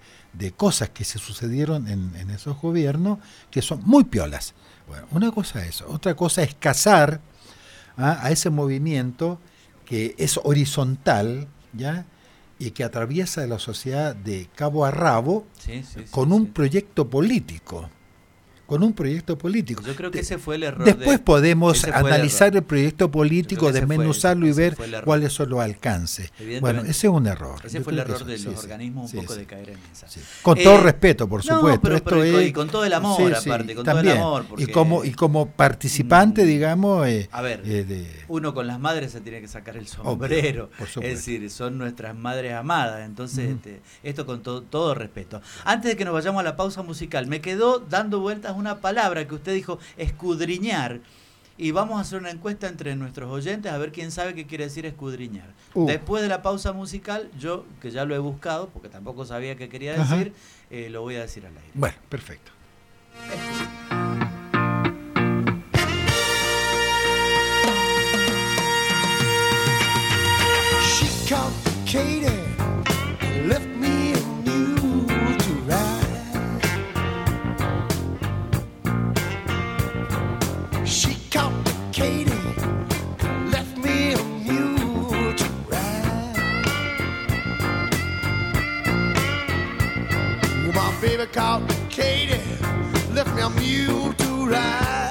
cosas que se sucedieron en, esos gobiernos que son muy piolas. Bueno, una cosa es eso. Otra cosa es cazar ¿ah? a ese movimiento que es horizontal, ¿ya? y que atraviesa la sociedad de cabo a rabo con un proyecto político con un proyecto político. Yo creo que ese fue el error. Después podemos analizar el, proyecto político, desmenuzarlo y ver cuáles son los alcances. Bueno, ese es un error. Ese fue el error de los organismos un poco de caer en esa. Con todo eh, respeto, por supuesto. pero, y con todo el amor, aparte, con todo el amor. Y, como, y como participante, mm, digamos... Eh, a ver, eh, uno con las madres se tiene que sacar el sombrero. es decir, son nuestras madres amadas. Entonces, este, esto con todo respeto. Antes de que nos vayamos a la pausa musical, me quedó dando vueltas una palabra que usted dijo, escudriñar. Y vamos a hacer una encuesta entre nuestros oyentes a ver quién sabe qué quiere decir escudriñar. Uh. Después de la pausa musical, yo, que ya lo he buscado, porque tampoco sabía qué quería decir, eh, lo voy a decir al aire. Bueno, perfecto. Baby called Katie left me a mule to ride.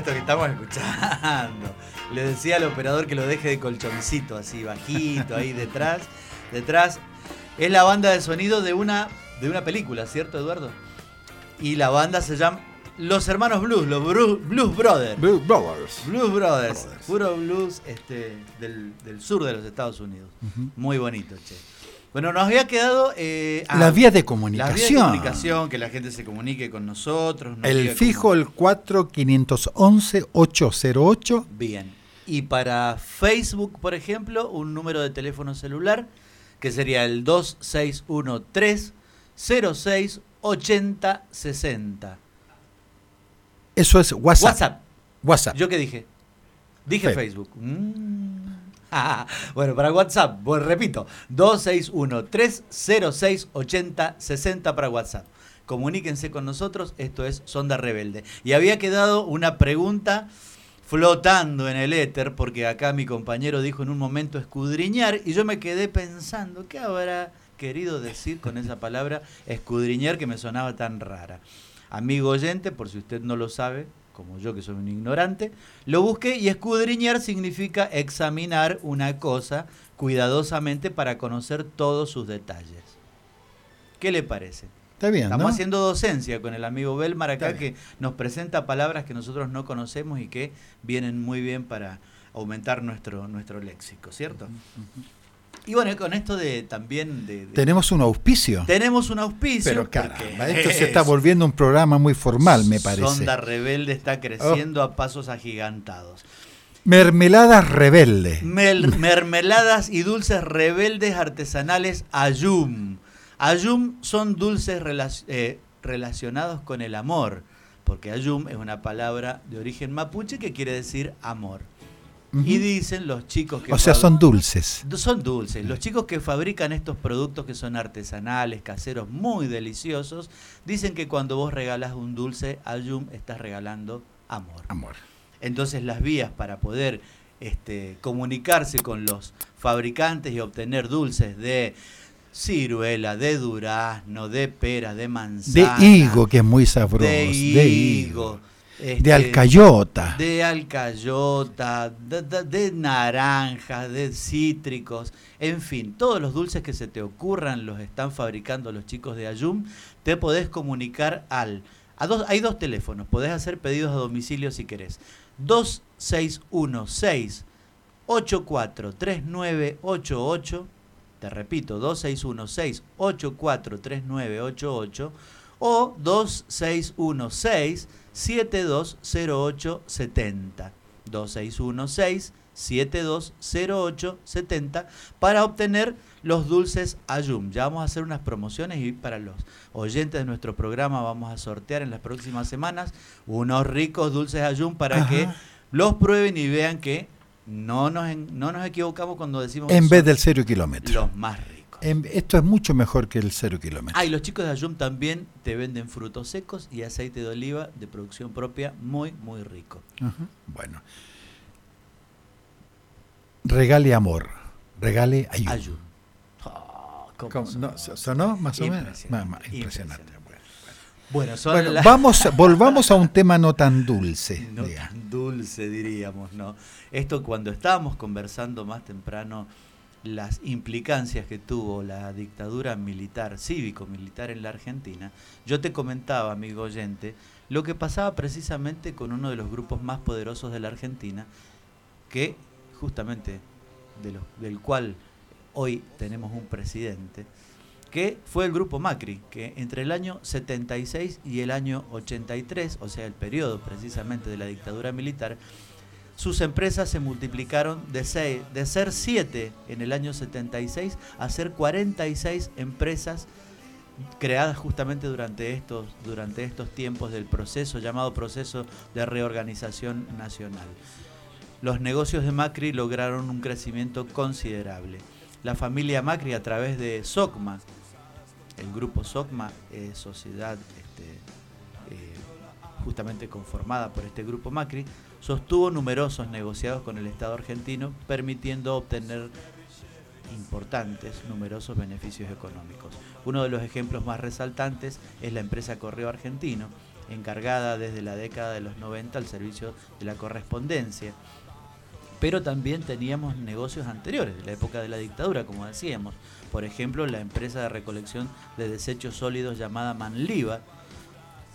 Esto que estamos escuchando. Le decía al operador que lo deje de colchoncito, así bajito, ahí detrás. Detrás. Es la banda de sonido de una, de una película, ¿cierto, Eduardo? Y la banda se llama Los Hermanos Blues, los Blues, Brothers. Blues Brothers. Blues Brothers. Puro blues este, del, sur de los Estados Unidos. Muy bonito, che. Bueno, nos había quedado... Eh, ah, las vías de comunicación. Las vías de comunicación, que la gente se comunique con nosotros. el fijo, el 4511-808. Bien. Y para Facebook, por ejemplo, un número de teléfono celular que sería el 2613 06 Eso es WhatsApp. WhatsApp. WhatsApp. ¿Yo qué dije? Dije Facebook. Mm. [LAUGHS] bueno, para WhatsApp, repito, 261-306-8060 para WhatsApp. Comuníquense con nosotros, esto es Sonda Rebelde. Y había quedado una pregunta flotando en el éter, porque acá mi compañero dijo en un momento escudriñar, y yo me quedé pensando, ¿qué habrá querido decir con esa palabra escudriñar que me sonaba tan rara? Amigo oyente, por si usted no lo sabe, como yo que soy un ignorante, lo busqué y escudriñar significa examinar una cosa cuidadosamente para conocer todos sus detalles. ¿Qué le parece? Está bien, Estamos haciendo docencia con el amigo Belmar acá que nos presenta palabras que nosotros no conocemos y que vienen muy bien para aumentar nuestro, nuestro léxico, ¿cierto? Y bueno, con esto de también de, Tenemos un auspicio. Tenemos un auspicio. Pero caramba, esto se está volviendo un programa muy formal, me parece. Sonda Rebelde está creciendo a pasos agigantados. Mermeladas rebeldes. [LAUGHS] mermeladas y dulces rebeldes artesanales Ayum. Ayum son dulces eh, relacionados con el amor, porque Ayum es una palabra de origen mapuche que quiere decir amor. Y dicen los chicos que... O sea, son dulces. Son dulces. Los chicos que fabrican estos productos que son artesanales, caseros, muy deliciosos, dicen que cuando vos regalas un dulce a Yum, estás regalando amor. Amor. Entonces las vías para poder este, comunicarse con los fabricantes y obtener dulces de ciruela, de durazno, de pera, de manzana. De higo, que es muy sabroso. De higo de este, alcayota. De alcayota, de, naranjas, de cítricos, en fin, todos los dulces que se te ocurran los están fabricando los chicos de Ayum. Te podés comunicar al... A dos, hay dos teléfonos, podés hacer pedidos a domicilio si querés. 2616 843988 te repito, 2616 843988 o 2616 720870. 2616 720870 para obtener los dulces Ayum. Ya vamos a hacer unas promociones y para los oyentes de nuestro programa vamos a sortear en las próximas semanas unos ricos dulces Ayum para que los prueben y vean que no nos, no nos equivocamos cuando decimos... En vez del cero kilómetro. Los más ricos. Esto es mucho mejor que el cero kilómetro. Ah, y los chicos de Ayum también te venden frutos secos y aceite de oliva de producción propia muy, muy rico. Bueno. Regale amor. Regale Ayum. Ah, ¿Sonó más o menos? Impresionante. Bueno, vamos, volvamos a un tema no tan dulce. [LAUGHS] No tan dulce, diríamos, ¿no? Esto cuando estábamos conversando más temprano las implicancias que tuvo la dictadura militar, cívico-militar en la Argentina, yo te comentaba, amigo oyente, lo que pasaba precisamente con uno de los grupos más poderosos de la Argentina, que justamente del cual hoy tenemos un presidente, que fue el grupo Macri, que entre el año 76 y el año 83, o sea, el periodo precisamente de la dictadura militar, sus empresas se multiplicaron de, de ser 7 en el año 76 a ser 46 empresas creadas justamente durante estos, durante estos tiempos del proceso llamado proceso de reorganización nacional. Los negocios de Macri lograron un crecimiento considerable. La familia Macri a través de SOCMA, el grupo SOCMA es sociedad este, eh, justamente conformada por este grupo Macri, sostuvo numerosos negociados con el Estado argentino, permitiendo obtener importantes, numerosos beneficios económicos. Uno de los ejemplos más resaltantes es la empresa Correo Argentino, encargada desde la década de los 90 al servicio de la correspondencia. Pero también teníamos negocios anteriores, de la época de la dictadura, como decíamos. Por ejemplo, la empresa de recolección de desechos sólidos llamada Manliva,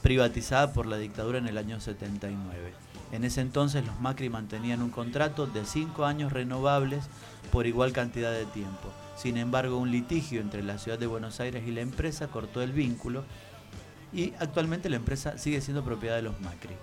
privatizada por la dictadura en el año 79. En ese entonces los Macri mantenían un contrato de cinco años renovables por igual cantidad de tiempo. Sin embargo, un litigio entre la ciudad de Buenos Aires y la empresa cortó el vínculo y actualmente la empresa sigue siendo propiedad de los Macri.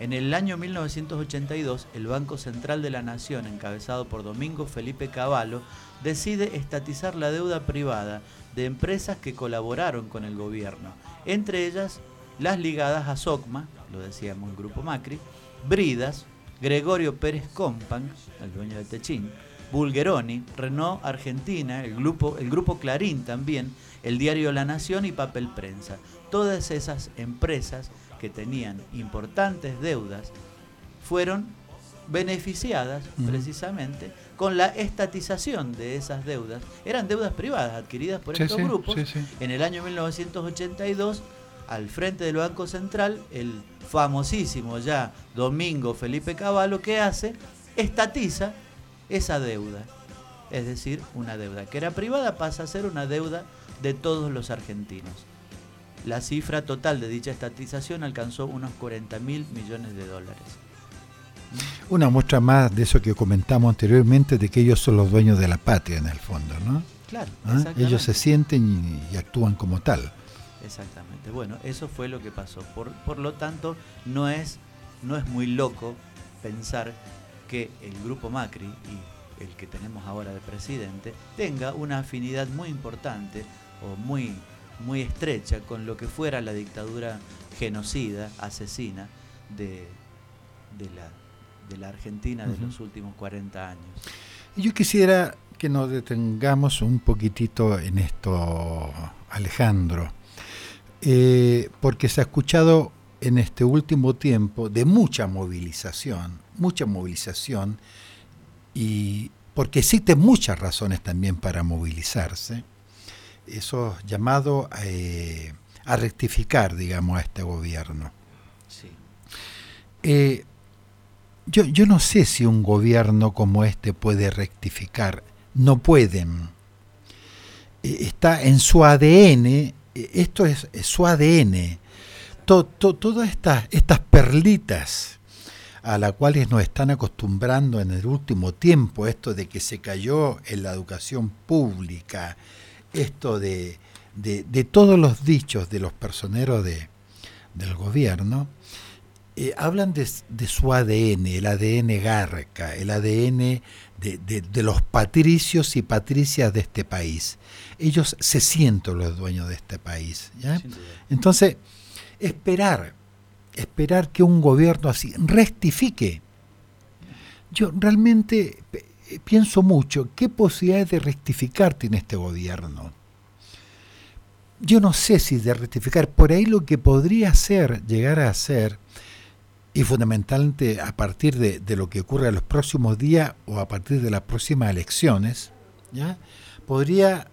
En el año 1982, el Banco Central de la Nación, encabezado por Domingo Felipe Cavallo, decide estatizar la deuda privada de empresas que colaboraron con el gobierno, entre ellas las ligadas a SOCMA, lo decíamos el Grupo Macri, Bridas, Gregorio Pérez Compan, el dueño de Techín, Bulgeroni, Renault Argentina, el grupo, el grupo Clarín también, el diario La Nación y Papel Prensa. Todas esas empresas que tenían importantes deudas fueron beneficiadas precisamente con la estatización de esas deudas. Eran deudas privadas adquiridas por estos grupos. en el año 1982, al frente del Banco Central, el famosísimo ya Domingo Felipe Cavallo, que hace? Estatiza esa deuda. Es decir, una deuda que era privada pasa a ser una deuda de todos los argentinos. La cifra total de dicha estatización alcanzó unos 40 mil millones de dólares. Una muestra más de eso que comentamos anteriormente, de que ellos son los dueños de la patria en el fondo, ¿no? Claro. ¿Ah? Ellos se sienten y, actúan como tal. Exactamente. Bueno, eso fue lo que pasó. Por, por lo tanto, no es, no es muy loco pensar que el grupo Macri y el que tenemos ahora de presidente tenga una afinidad muy importante o muy, muy estrecha con lo que fuera la dictadura genocida, asesina de, la, de la Argentina de los últimos 40 años. Yo quisiera que nos detengamos un poquitito en esto, Alejandro, eh, porque se ha escuchado en este último tiempo de mucha movilización, mucha movilización, y porque existen muchas razones también para movilizarse, eso llamado eh, a rectificar, digamos, a este gobierno. Eh, yo, yo no sé si un gobierno como este puede rectificar, no pueden. Está en su ADN, esto es, su ADN todas estas, estas perlitas a las cuales nos están acostumbrando en el último tiempo, esto de que se cayó en la educación pública, esto de, de, todos los dichos de los personeros de, del gobierno, eh, hablan de, su ADN, el ADN garca, el ADN de, los patricios y patricias de este país. Ellos se sienten los dueños de este país. Entonces, esperar, esperar que un gobierno así rectifique. Yo realmente pienso mucho, ¿qué posibilidades de rectificar tiene este gobierno? Yo no sé si de rectificar, por ahí lo que podría ser, llegar a ser, y fundamentalmente a partir de, lo que ocurre en los próximos días o a partir de las próximas elecciones, ¿ya? podría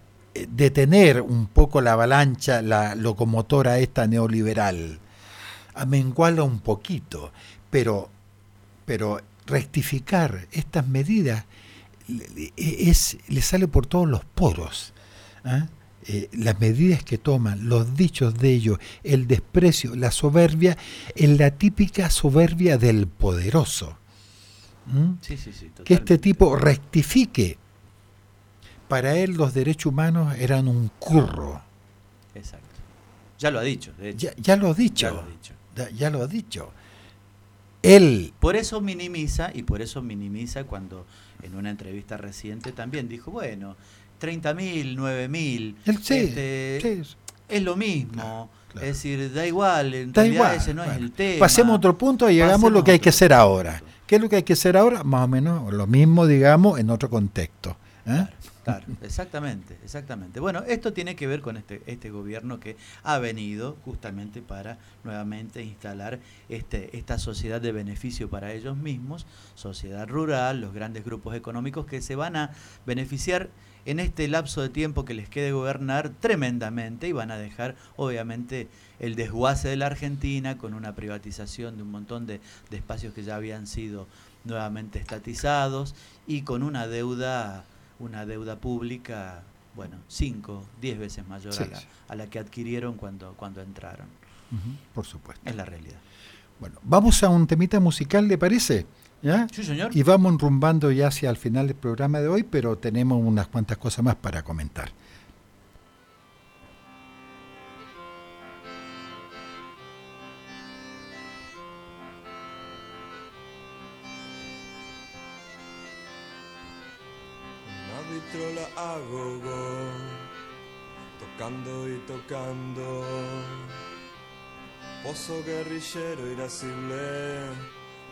detener un poco la avalancha, la locomotora esta neoliberal, amenguarla un poquito, pero, pero rectificar estas medidas es, le sale por todos los poros. ¿ah? Eh, las medidas que toman, los dichos de ellos, el desprecio, la soberbia, en la típica soberbia del poderoso. que este tipo rectifique para él los derechos humanos eran un curro. Exacto. Ya lo ha dicho, Ya, lo ha dicho. Ya lo ha dicho. Él. Por eso minimiza, y por eso minimiza cuando en una entrevista reciente también dijo, bueno, 30.000, 9.000. Sí, este, es lo mismo. Es decir, da igual, en realidad ese no es el tema. Pasemos a otro punto y hagamos lo que hay que hacer ahora. ¿Qué es lo que hay que hacer ahora? Más o menos lo mismo, digamos, en otro contexto. ¿eh? Claro, [LAUGHS] exactamente, exactamente. Bueno, esto tiene que ver con este, este gobierno que ha venido justamente para nuevamente instalar este, esta sociedad de beneficio para ellos mismos, sociedad rural, los grandes grupos económicos que se van a beneficiar en este lapso de tiempo que les quede gobernar tremendamente y van a dejar obviamente el desguace de la Argentina con una privatización de un montón de, de espacios que ya habían sido nuevamente estatizados y con una deuda una deuda pública, bueno, 5, 10 veces mayor a, la, que adquirieron cuando, cuando entraron. por supuesto. Es la realidad. Bueno, vamos a un temita musical, ¿le parece? ¿Ya? Sí, señor. Y vamos enrumbando ya hacia el final del programa de hoy, pero tenemos unas cuantas cosas más para comentar. Hago tocando y tocando. Pozo guerrillero irascible,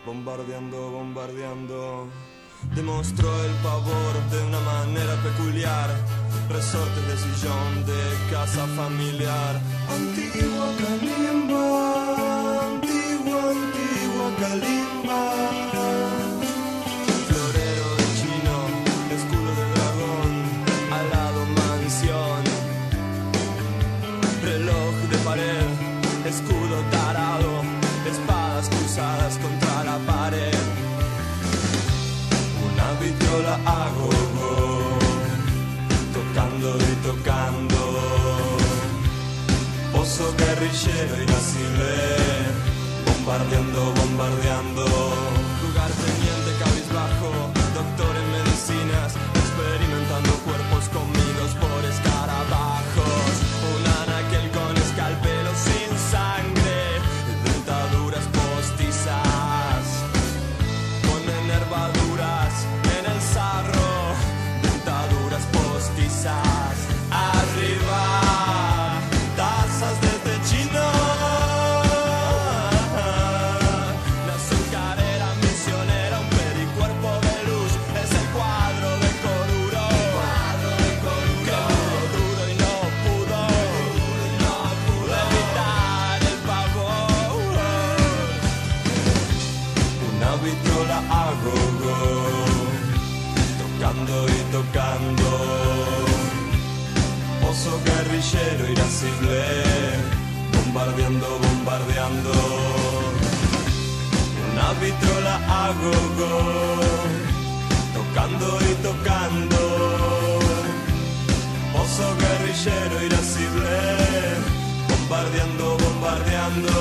bombardeando, bombardeando. Demostró el pavor de una manera peculiar. Resorte de sillón de casa familiar. Antigua Kalimba, antigua, antigua Kalimba. Guerrillero irascible, bombardeando, bombardeando. Irascible, bombardeando, bombardeando. Una vitrola a go, tocando y tocando. Oso guerrillero irascible, bombardeando, bombardeando.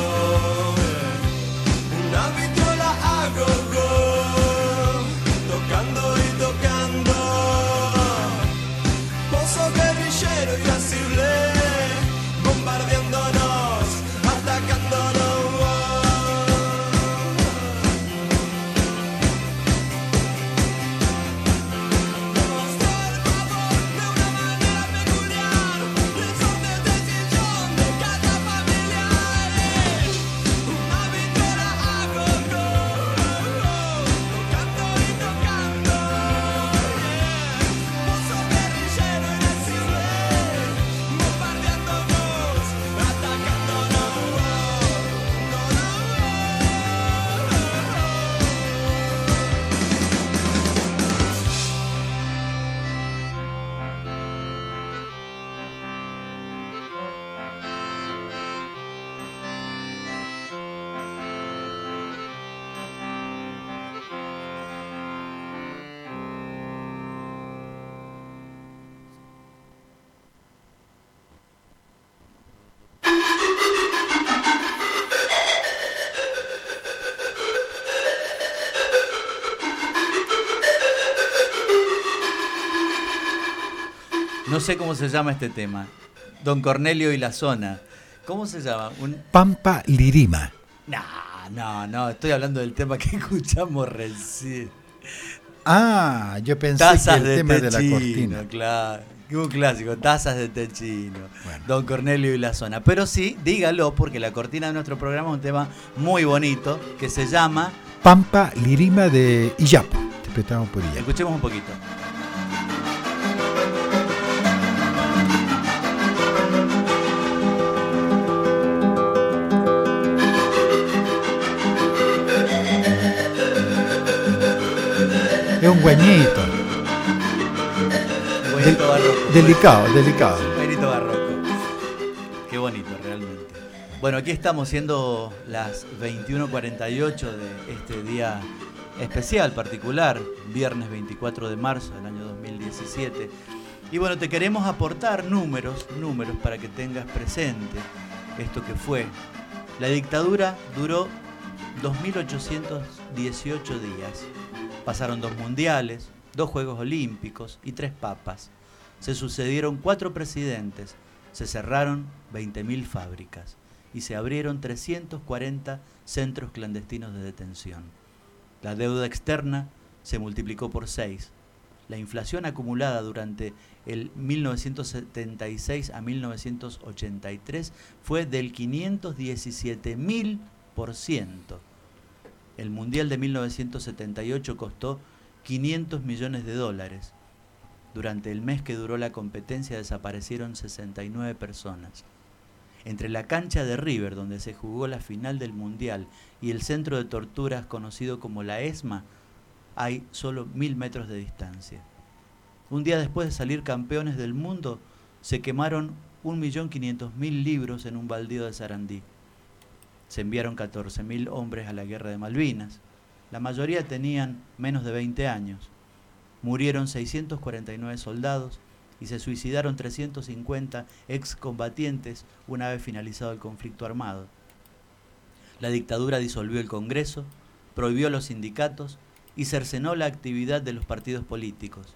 Una vitrola a go, sé cómo se llama este tema. Don Cornelio y la zona. ¿Cómo se llama? Pampa Lirima. No, no, no. Estoy hablando del tema que [LAUGHS] escuchamos recién. Ah, yo pensé que el tema de la cortina. Claro, Un clásico, tazas de té chino. Don Cornelio y la zona. Pero sí, dígalo, porque la cortina de nuestro programa es un tema muy bonito que se llama. Pampa Lirima de Iyapo. Interpretamos por Iyapo. Escuchemos un poquito. Un guañito. Barroco. Delicado, delicado. Guañito barroco. Qué bonito, realmente. Bueno, aquí estamos siendo las 21.48 de este día especial, particular, viernes 24 de marzo del año 2017. Y bueno, te queremos aportar números, números para que tengas presente esto que fue. La dictadura duró 2.818 días. Pasaron dos mundiales, dos Juegos Olímpicos y tres papas. Se sucedieron cuatro presidentes, se cerraron 20.000 fábricas y se abrieron 340 centros clandestinos de detención. La deuda externa se multiplicó por seis. La inflación acumulada durante el 1976 a 1983 fue del 517.000%. El Mundial de 1978 costó 500 millones de dólares. Durante el mes que duró la competencia desaparecieron 69 personas. Entre la cancha de River, donde se jugó la final del Mundial, y el centro de torturas conocido como la ESMA, hay solo mil metros de distancia. Un día después de salir campeones del mundo, se quemaron 1.500.000 libros en un baldío de Sarandí. Se enviaron 14.000 hombres a la guerra de Malvinas. La mayoría tenían menos de 20 años. Murieron 649 soldados y se suicidaron 350 excombatientes una vez finalizado el conflicto armado. La dictadura disolvió el Congreso, prohibió los sindicatos y cercenó la actividad de los partidos políticos.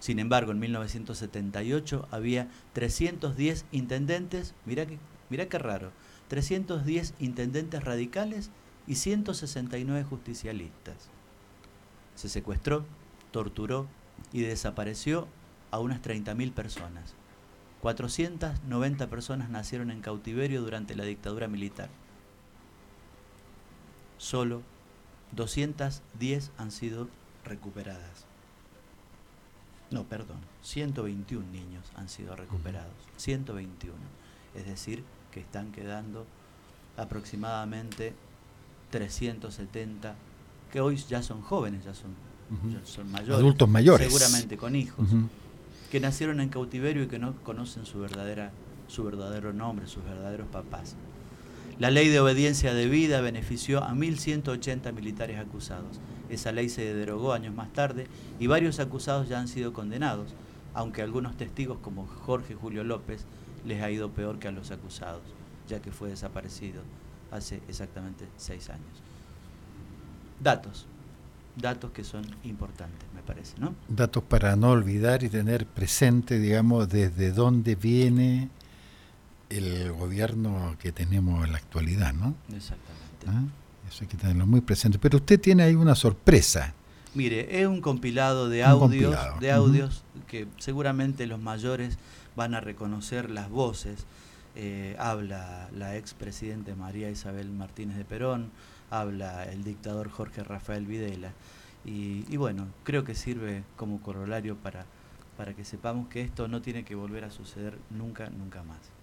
Sin embargo, en 1978 había 310 intendentes, mira que, mira qué raro, 310 intendentes radicales y 169 justicialistas. Se secuestró, torturó y desapareció a unas 30.000 personas. 490 personas nacieron en cautiverio durante la dictadura militar. Solo 210 han sido recuperadas. No, perdón, 121 niños han sido recuperados. 121. Es decir, que están quedando aproximadamente 370, que hoy ya son jóvenes, ya son, ya son mayores. Adultos mayores. Seguramente con hijos. Que nacieron en cautiverio y que no conocen su, verdadera, su verdadero nombre, sus verdaderos papás. La ley de obediencia debida benefició a 1.180 militares acusados. Esa ley se derogó años más tarde y varios acusados ya han sido condenados, aunque algunos testigos como Jorge Julio López les ha ido peor que a los acusados, ya que fue desaparecido hace exactamente seis años. Datos, datos que son importantes, me parece, ¿no? Datos para no olvidar y tener presente, digamos, desde dónde viene el gobierno que tenemos en la actualidad, ¿no? Exactamente. ¿Ah? Eso hay que tenerlo muy presente. Pero usted tiene ahí una sorpresa. Mire, es un compilado de Un audios, compilado. de audios que seguramente los mayores van a reconocer las voces. Eh, habla la expresidente María Isabel Martínez de Perón, habla el dictador Jorge Rafael Videla. Y, y bueno, creo que sirve como corolario para, para que sepamos que esto no tiene que volver a suceder nunca, nunca más.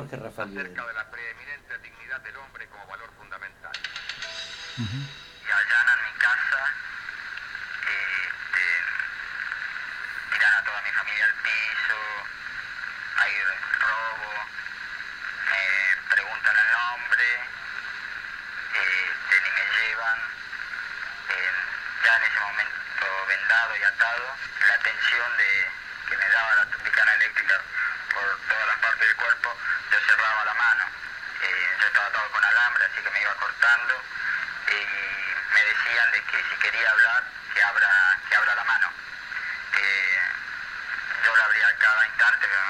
Jorge Rafael acerca de la dignidad del hombre como valor fundamental. y allanan mi casa, este, tiran a toda mi familia al piso, hay robo, me preguntan el nombre, este, ni me llevan, eh, ya en ese momento vendado y atado, la tensión de que me daba la picana eléctrica por todas las partes del cuerpo, yo cerraba la mano. Eh, yo con alambre, así que me iba cortando y me decían de que si quería hablar, que abra, que abra la mano. Eh, yo la abría cada instante, pero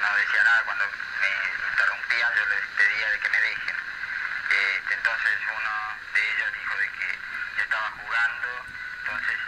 no decía nada. Cuando me interrumpían, yo les pedía de que me dejen. Este, entonces uno de ellos dijo de que yo estaba jugando, entonces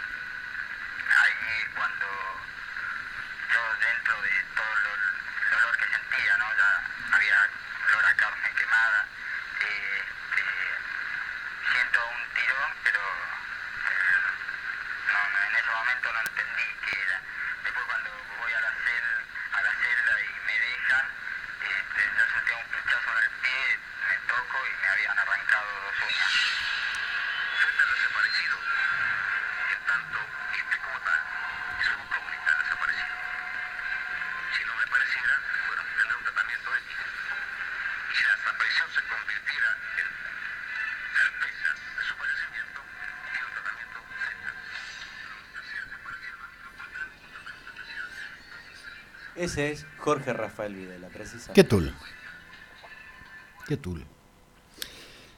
es Jorge Rafael Videla, precisamente. ¿Qué tul? ¿Qué tul?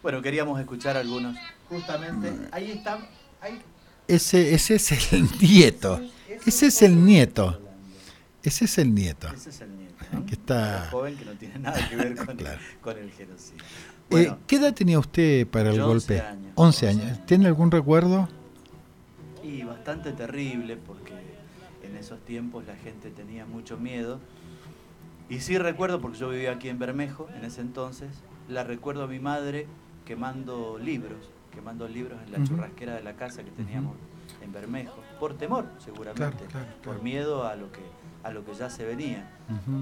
Bueno, queríamos escuchar algunos. Justamente, ahí está. Ese, ese es el nieto. Ese es el nieto. Ese es el nieto. Ese es el nieto. ¿no? Que está. El joven que no tiene nada que ver con, [LAUGHS] claro. el, genocidio. Eh, ¿Qué edad tenía usted para el golpe? 11 11 años. ¿Tiene algún recuerdo? Y bastante terrible porque en esos tiempos la gente tenía mucho miedo. Y sí recuerdo, porque yo vivía aquí en Bermejo en ese entonces, la recuerdo a mi madre quemando libros, quemando libros en la churrasquera de la casa que teníamos en Bermejo, por temor seguramente, Claro, claro, por miedo a lo que a lo que ya se venía.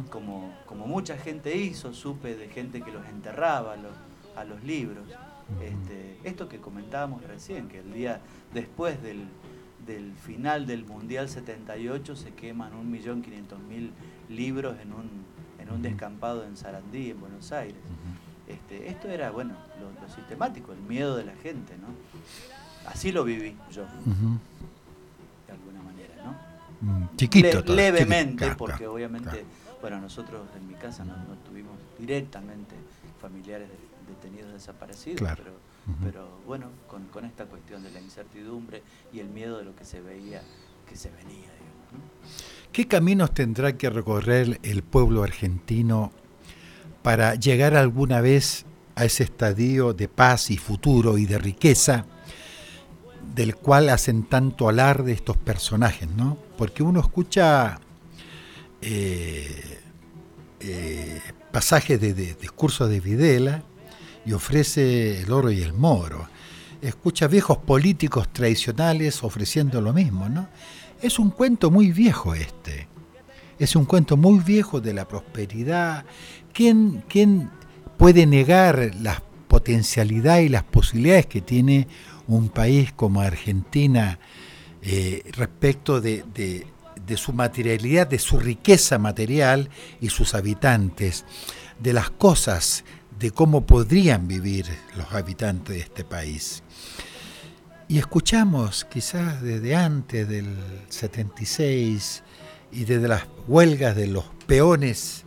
Como, como mucha gente hizo, supe de gente que los enterraba a los, a los libros. Este, esto que comentábamos recién, que el día después del, del final del Mundial 78 se queman 1.500.000 libros en un, en un descampado en Sarandí, en Buenos Aires. Este, esto era, bueno, lo, lo sistemático, el miedo de la gente, ¿no? Así lo viví yo, de alguna manera, ¿no? Mm, Chiquito. Le- todo, levemente, chiquito. Claro, porque claro, obviamente, claro. bueno, nosotros en mi casa no, no tuvimos directamente familiares de- detenidos desaparecidos, Claro. Pero, bueno, con, con esta cuestión de la incertidumbre y el miedo de lo que se veía que se venía, digamos. ¿no? ¿Qué caminos tendrá que recorrer el pueblo argentino para llegar alguna vez a ese estadio de paz y futuro y de riqueza del cual hacen tanto alarde estos personajes, ¿no? Porque uno escucha eh, eh, pasajes de, de discursos de Videla y ofrece el oro y el moro. Escucha viejos políticos tradicionales ofreciendo lo mismo, ¿no? Es un cuento muy viejo este. Es un cuento muy viejo de la prosperidad. ¿Quién, quién puede negar la potencialidad y las posibilidades que tiene un país como Argentina eh, respecto de, de su materialidad, de su riqueza material y sus habitantes, de las cosas, de cómo podrían vivir los habitantes de este país. Y escuchamos quizás desde antes del 76 y desde las huelgas de los peones,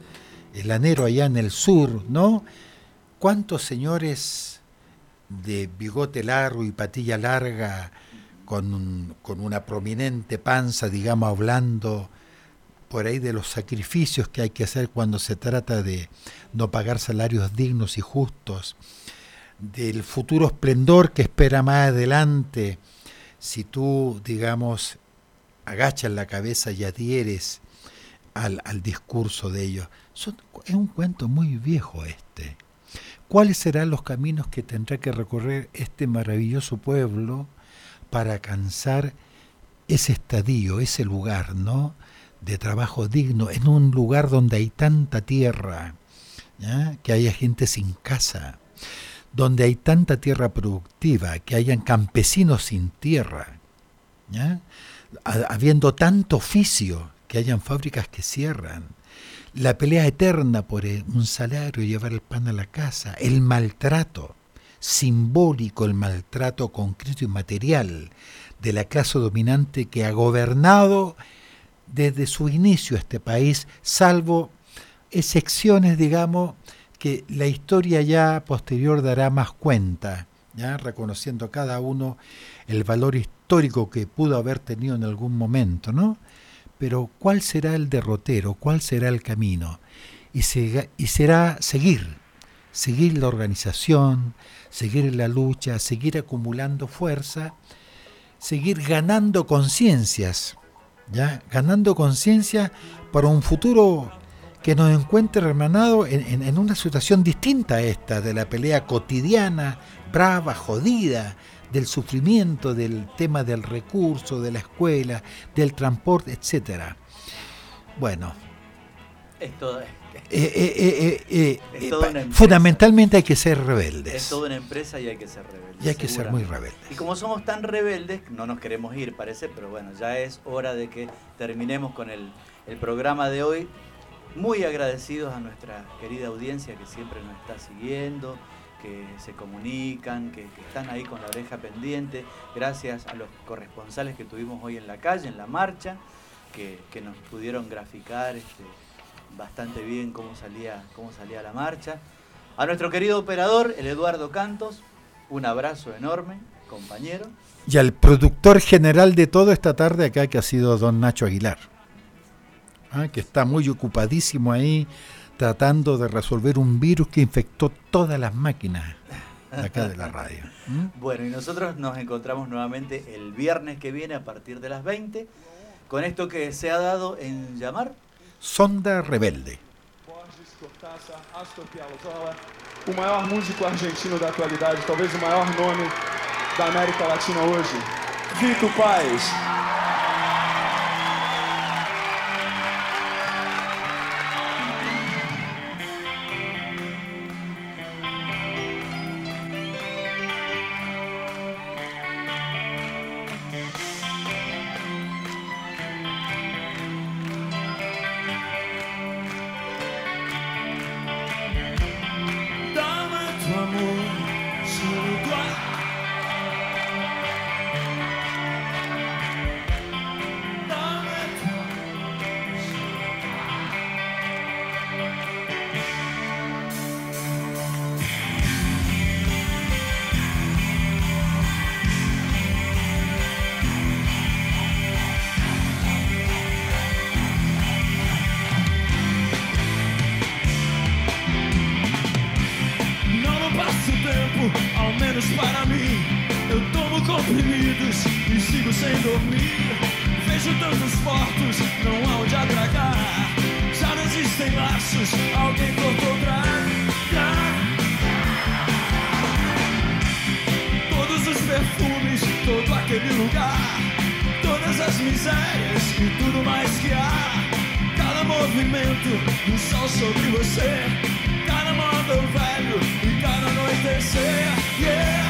el lanero allá en el sur, ¿no? ¿Cuántos señores de bigote largo y patilla larga, con, con una prominente panza, digamos, hablando por ahí de los sacrificios que hay que hacer cuando se trata de no pagar salarios dignos y justos, del futuro esplendor que espera más adelante si tú, digamos, agachas la cabeza y adhieres al, al discurso de ellos. Son, es un cuento muy viejo este. ¿Cuáles serán los caminos que tendrá que recorrer este maravilloso pueblo para alcanzar ese estadio, ese lugar, ¿no? De trabajo digno, en un lugar donde hay tanta tierra, que haya gente sin casa, donde hay tanta tierra productiva, que hayan campesinos sin tierra, habiendo tanto oficio, que hayan fábricas que cierran, la pelea eterna por un salario llevar el pan a la casa, el maltrato simbólico, el maltrato concreto y material de la clase dominante que ha gobernado desde su inicio este país, salvo excepciones, digamos, que la historia ya posterior dará más cuenta, ya reconociendo cada uno el valor histórico que pudo haber tenido en algún momento, ¿no? Pero ¿cuál será el derrotero? ¿Cuál será el camino? Y, se, y será seguir, seguir la organización, seguir la lucha, seguir acumulando fuerza, seguir ganando conciencias, ¿ya? Ganando conciencia para un futuro que nos encuentre hermanado en, en, una situación distinta a esta, de la pelea cotidiana, brava, jodida, del sufrimiento, del tema del recurso, de la escuela, del transporte, etc. Bueno. Esto es eh, eh, eh, fundamentalmente hay que ser rebeldes. Es toda una empresa y hay que ser rebeldes. Y hay que ser muy rebeldes. Y como somos tan rebeldes, no nos queremos ir, parece, pero bueno, ya es hora de que terminemos con el, el programa de hoy. Muy agradecidos a nuestra querida audiencia que siempre nos está siguiendo, que se comunican, que, que, están ahí con la oreja pendiente. Gracias a los corresponsales que tuvimos hoy en la calle, en la marcha, que, que nos pudieron graficar. Este, bastante bien cómo salía, cómo salía la marcha. A nuestro querido operador, el Eduardo Cantos, un abrazo enorme, compañero. Y al productor general de todo esta tarde acá, que ha sido don Nacho Aguilar, ¿ah? que está muy ocupadísimo ahí tratando de resolver un virus que infectó todas las máquinas acá de la radio. ¿Mm? [LAUGHS] Bueno, y nosotros nos encontramos nuevamente el viernes que viene a partir de las 20 con esto que se ha dado en llamar Sonda Rebelde. O maior músico argentino da atualidade, talvez o maior nome da América Latina hoje, Vito Paz. Sigo sem dormir. Vejo tantos mortos, não há onde atracar. Já não existem laços, alguém cortou draga. Todos os perfumes, todo aquele lugar. Todas as misérias e tudo mais que há. Cada movimento, um sol sobre você. Cada móvel velho e cada anoitecer. Yeah.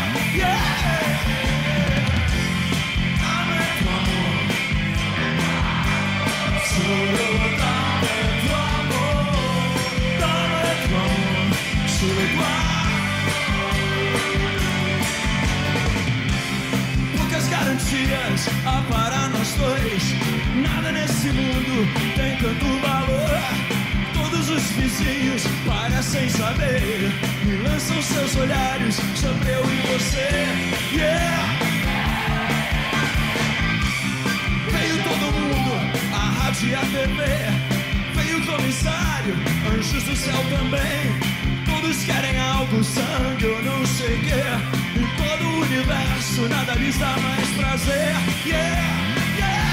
Há para nós dois. Nada nesse mundo tem tanto valor. Todos os vizinhos parecem saber e lançam seus olhares sobre eu e você. Yeah! A rádio e a TV. Veio o comissário, anjos do céu também. Todos querem algo, sangue, eu não sei quê. Em todo o universo, nada lhes dá mais prazer. Yeah, yeah.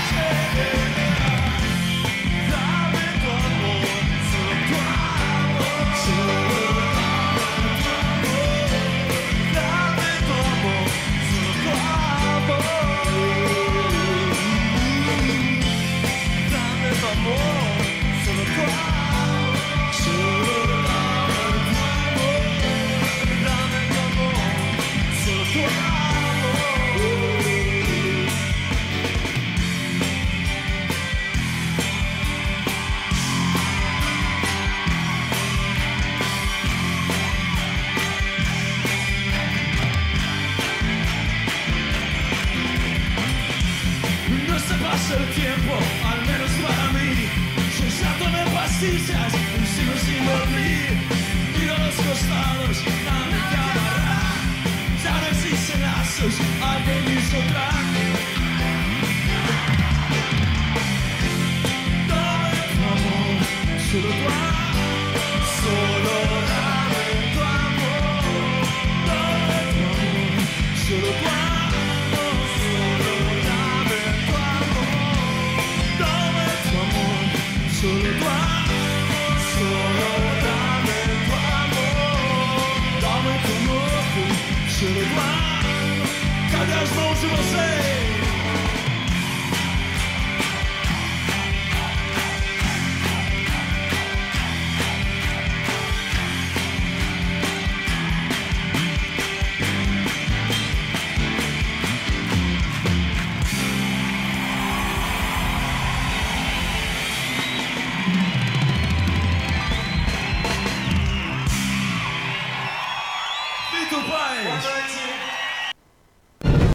Dame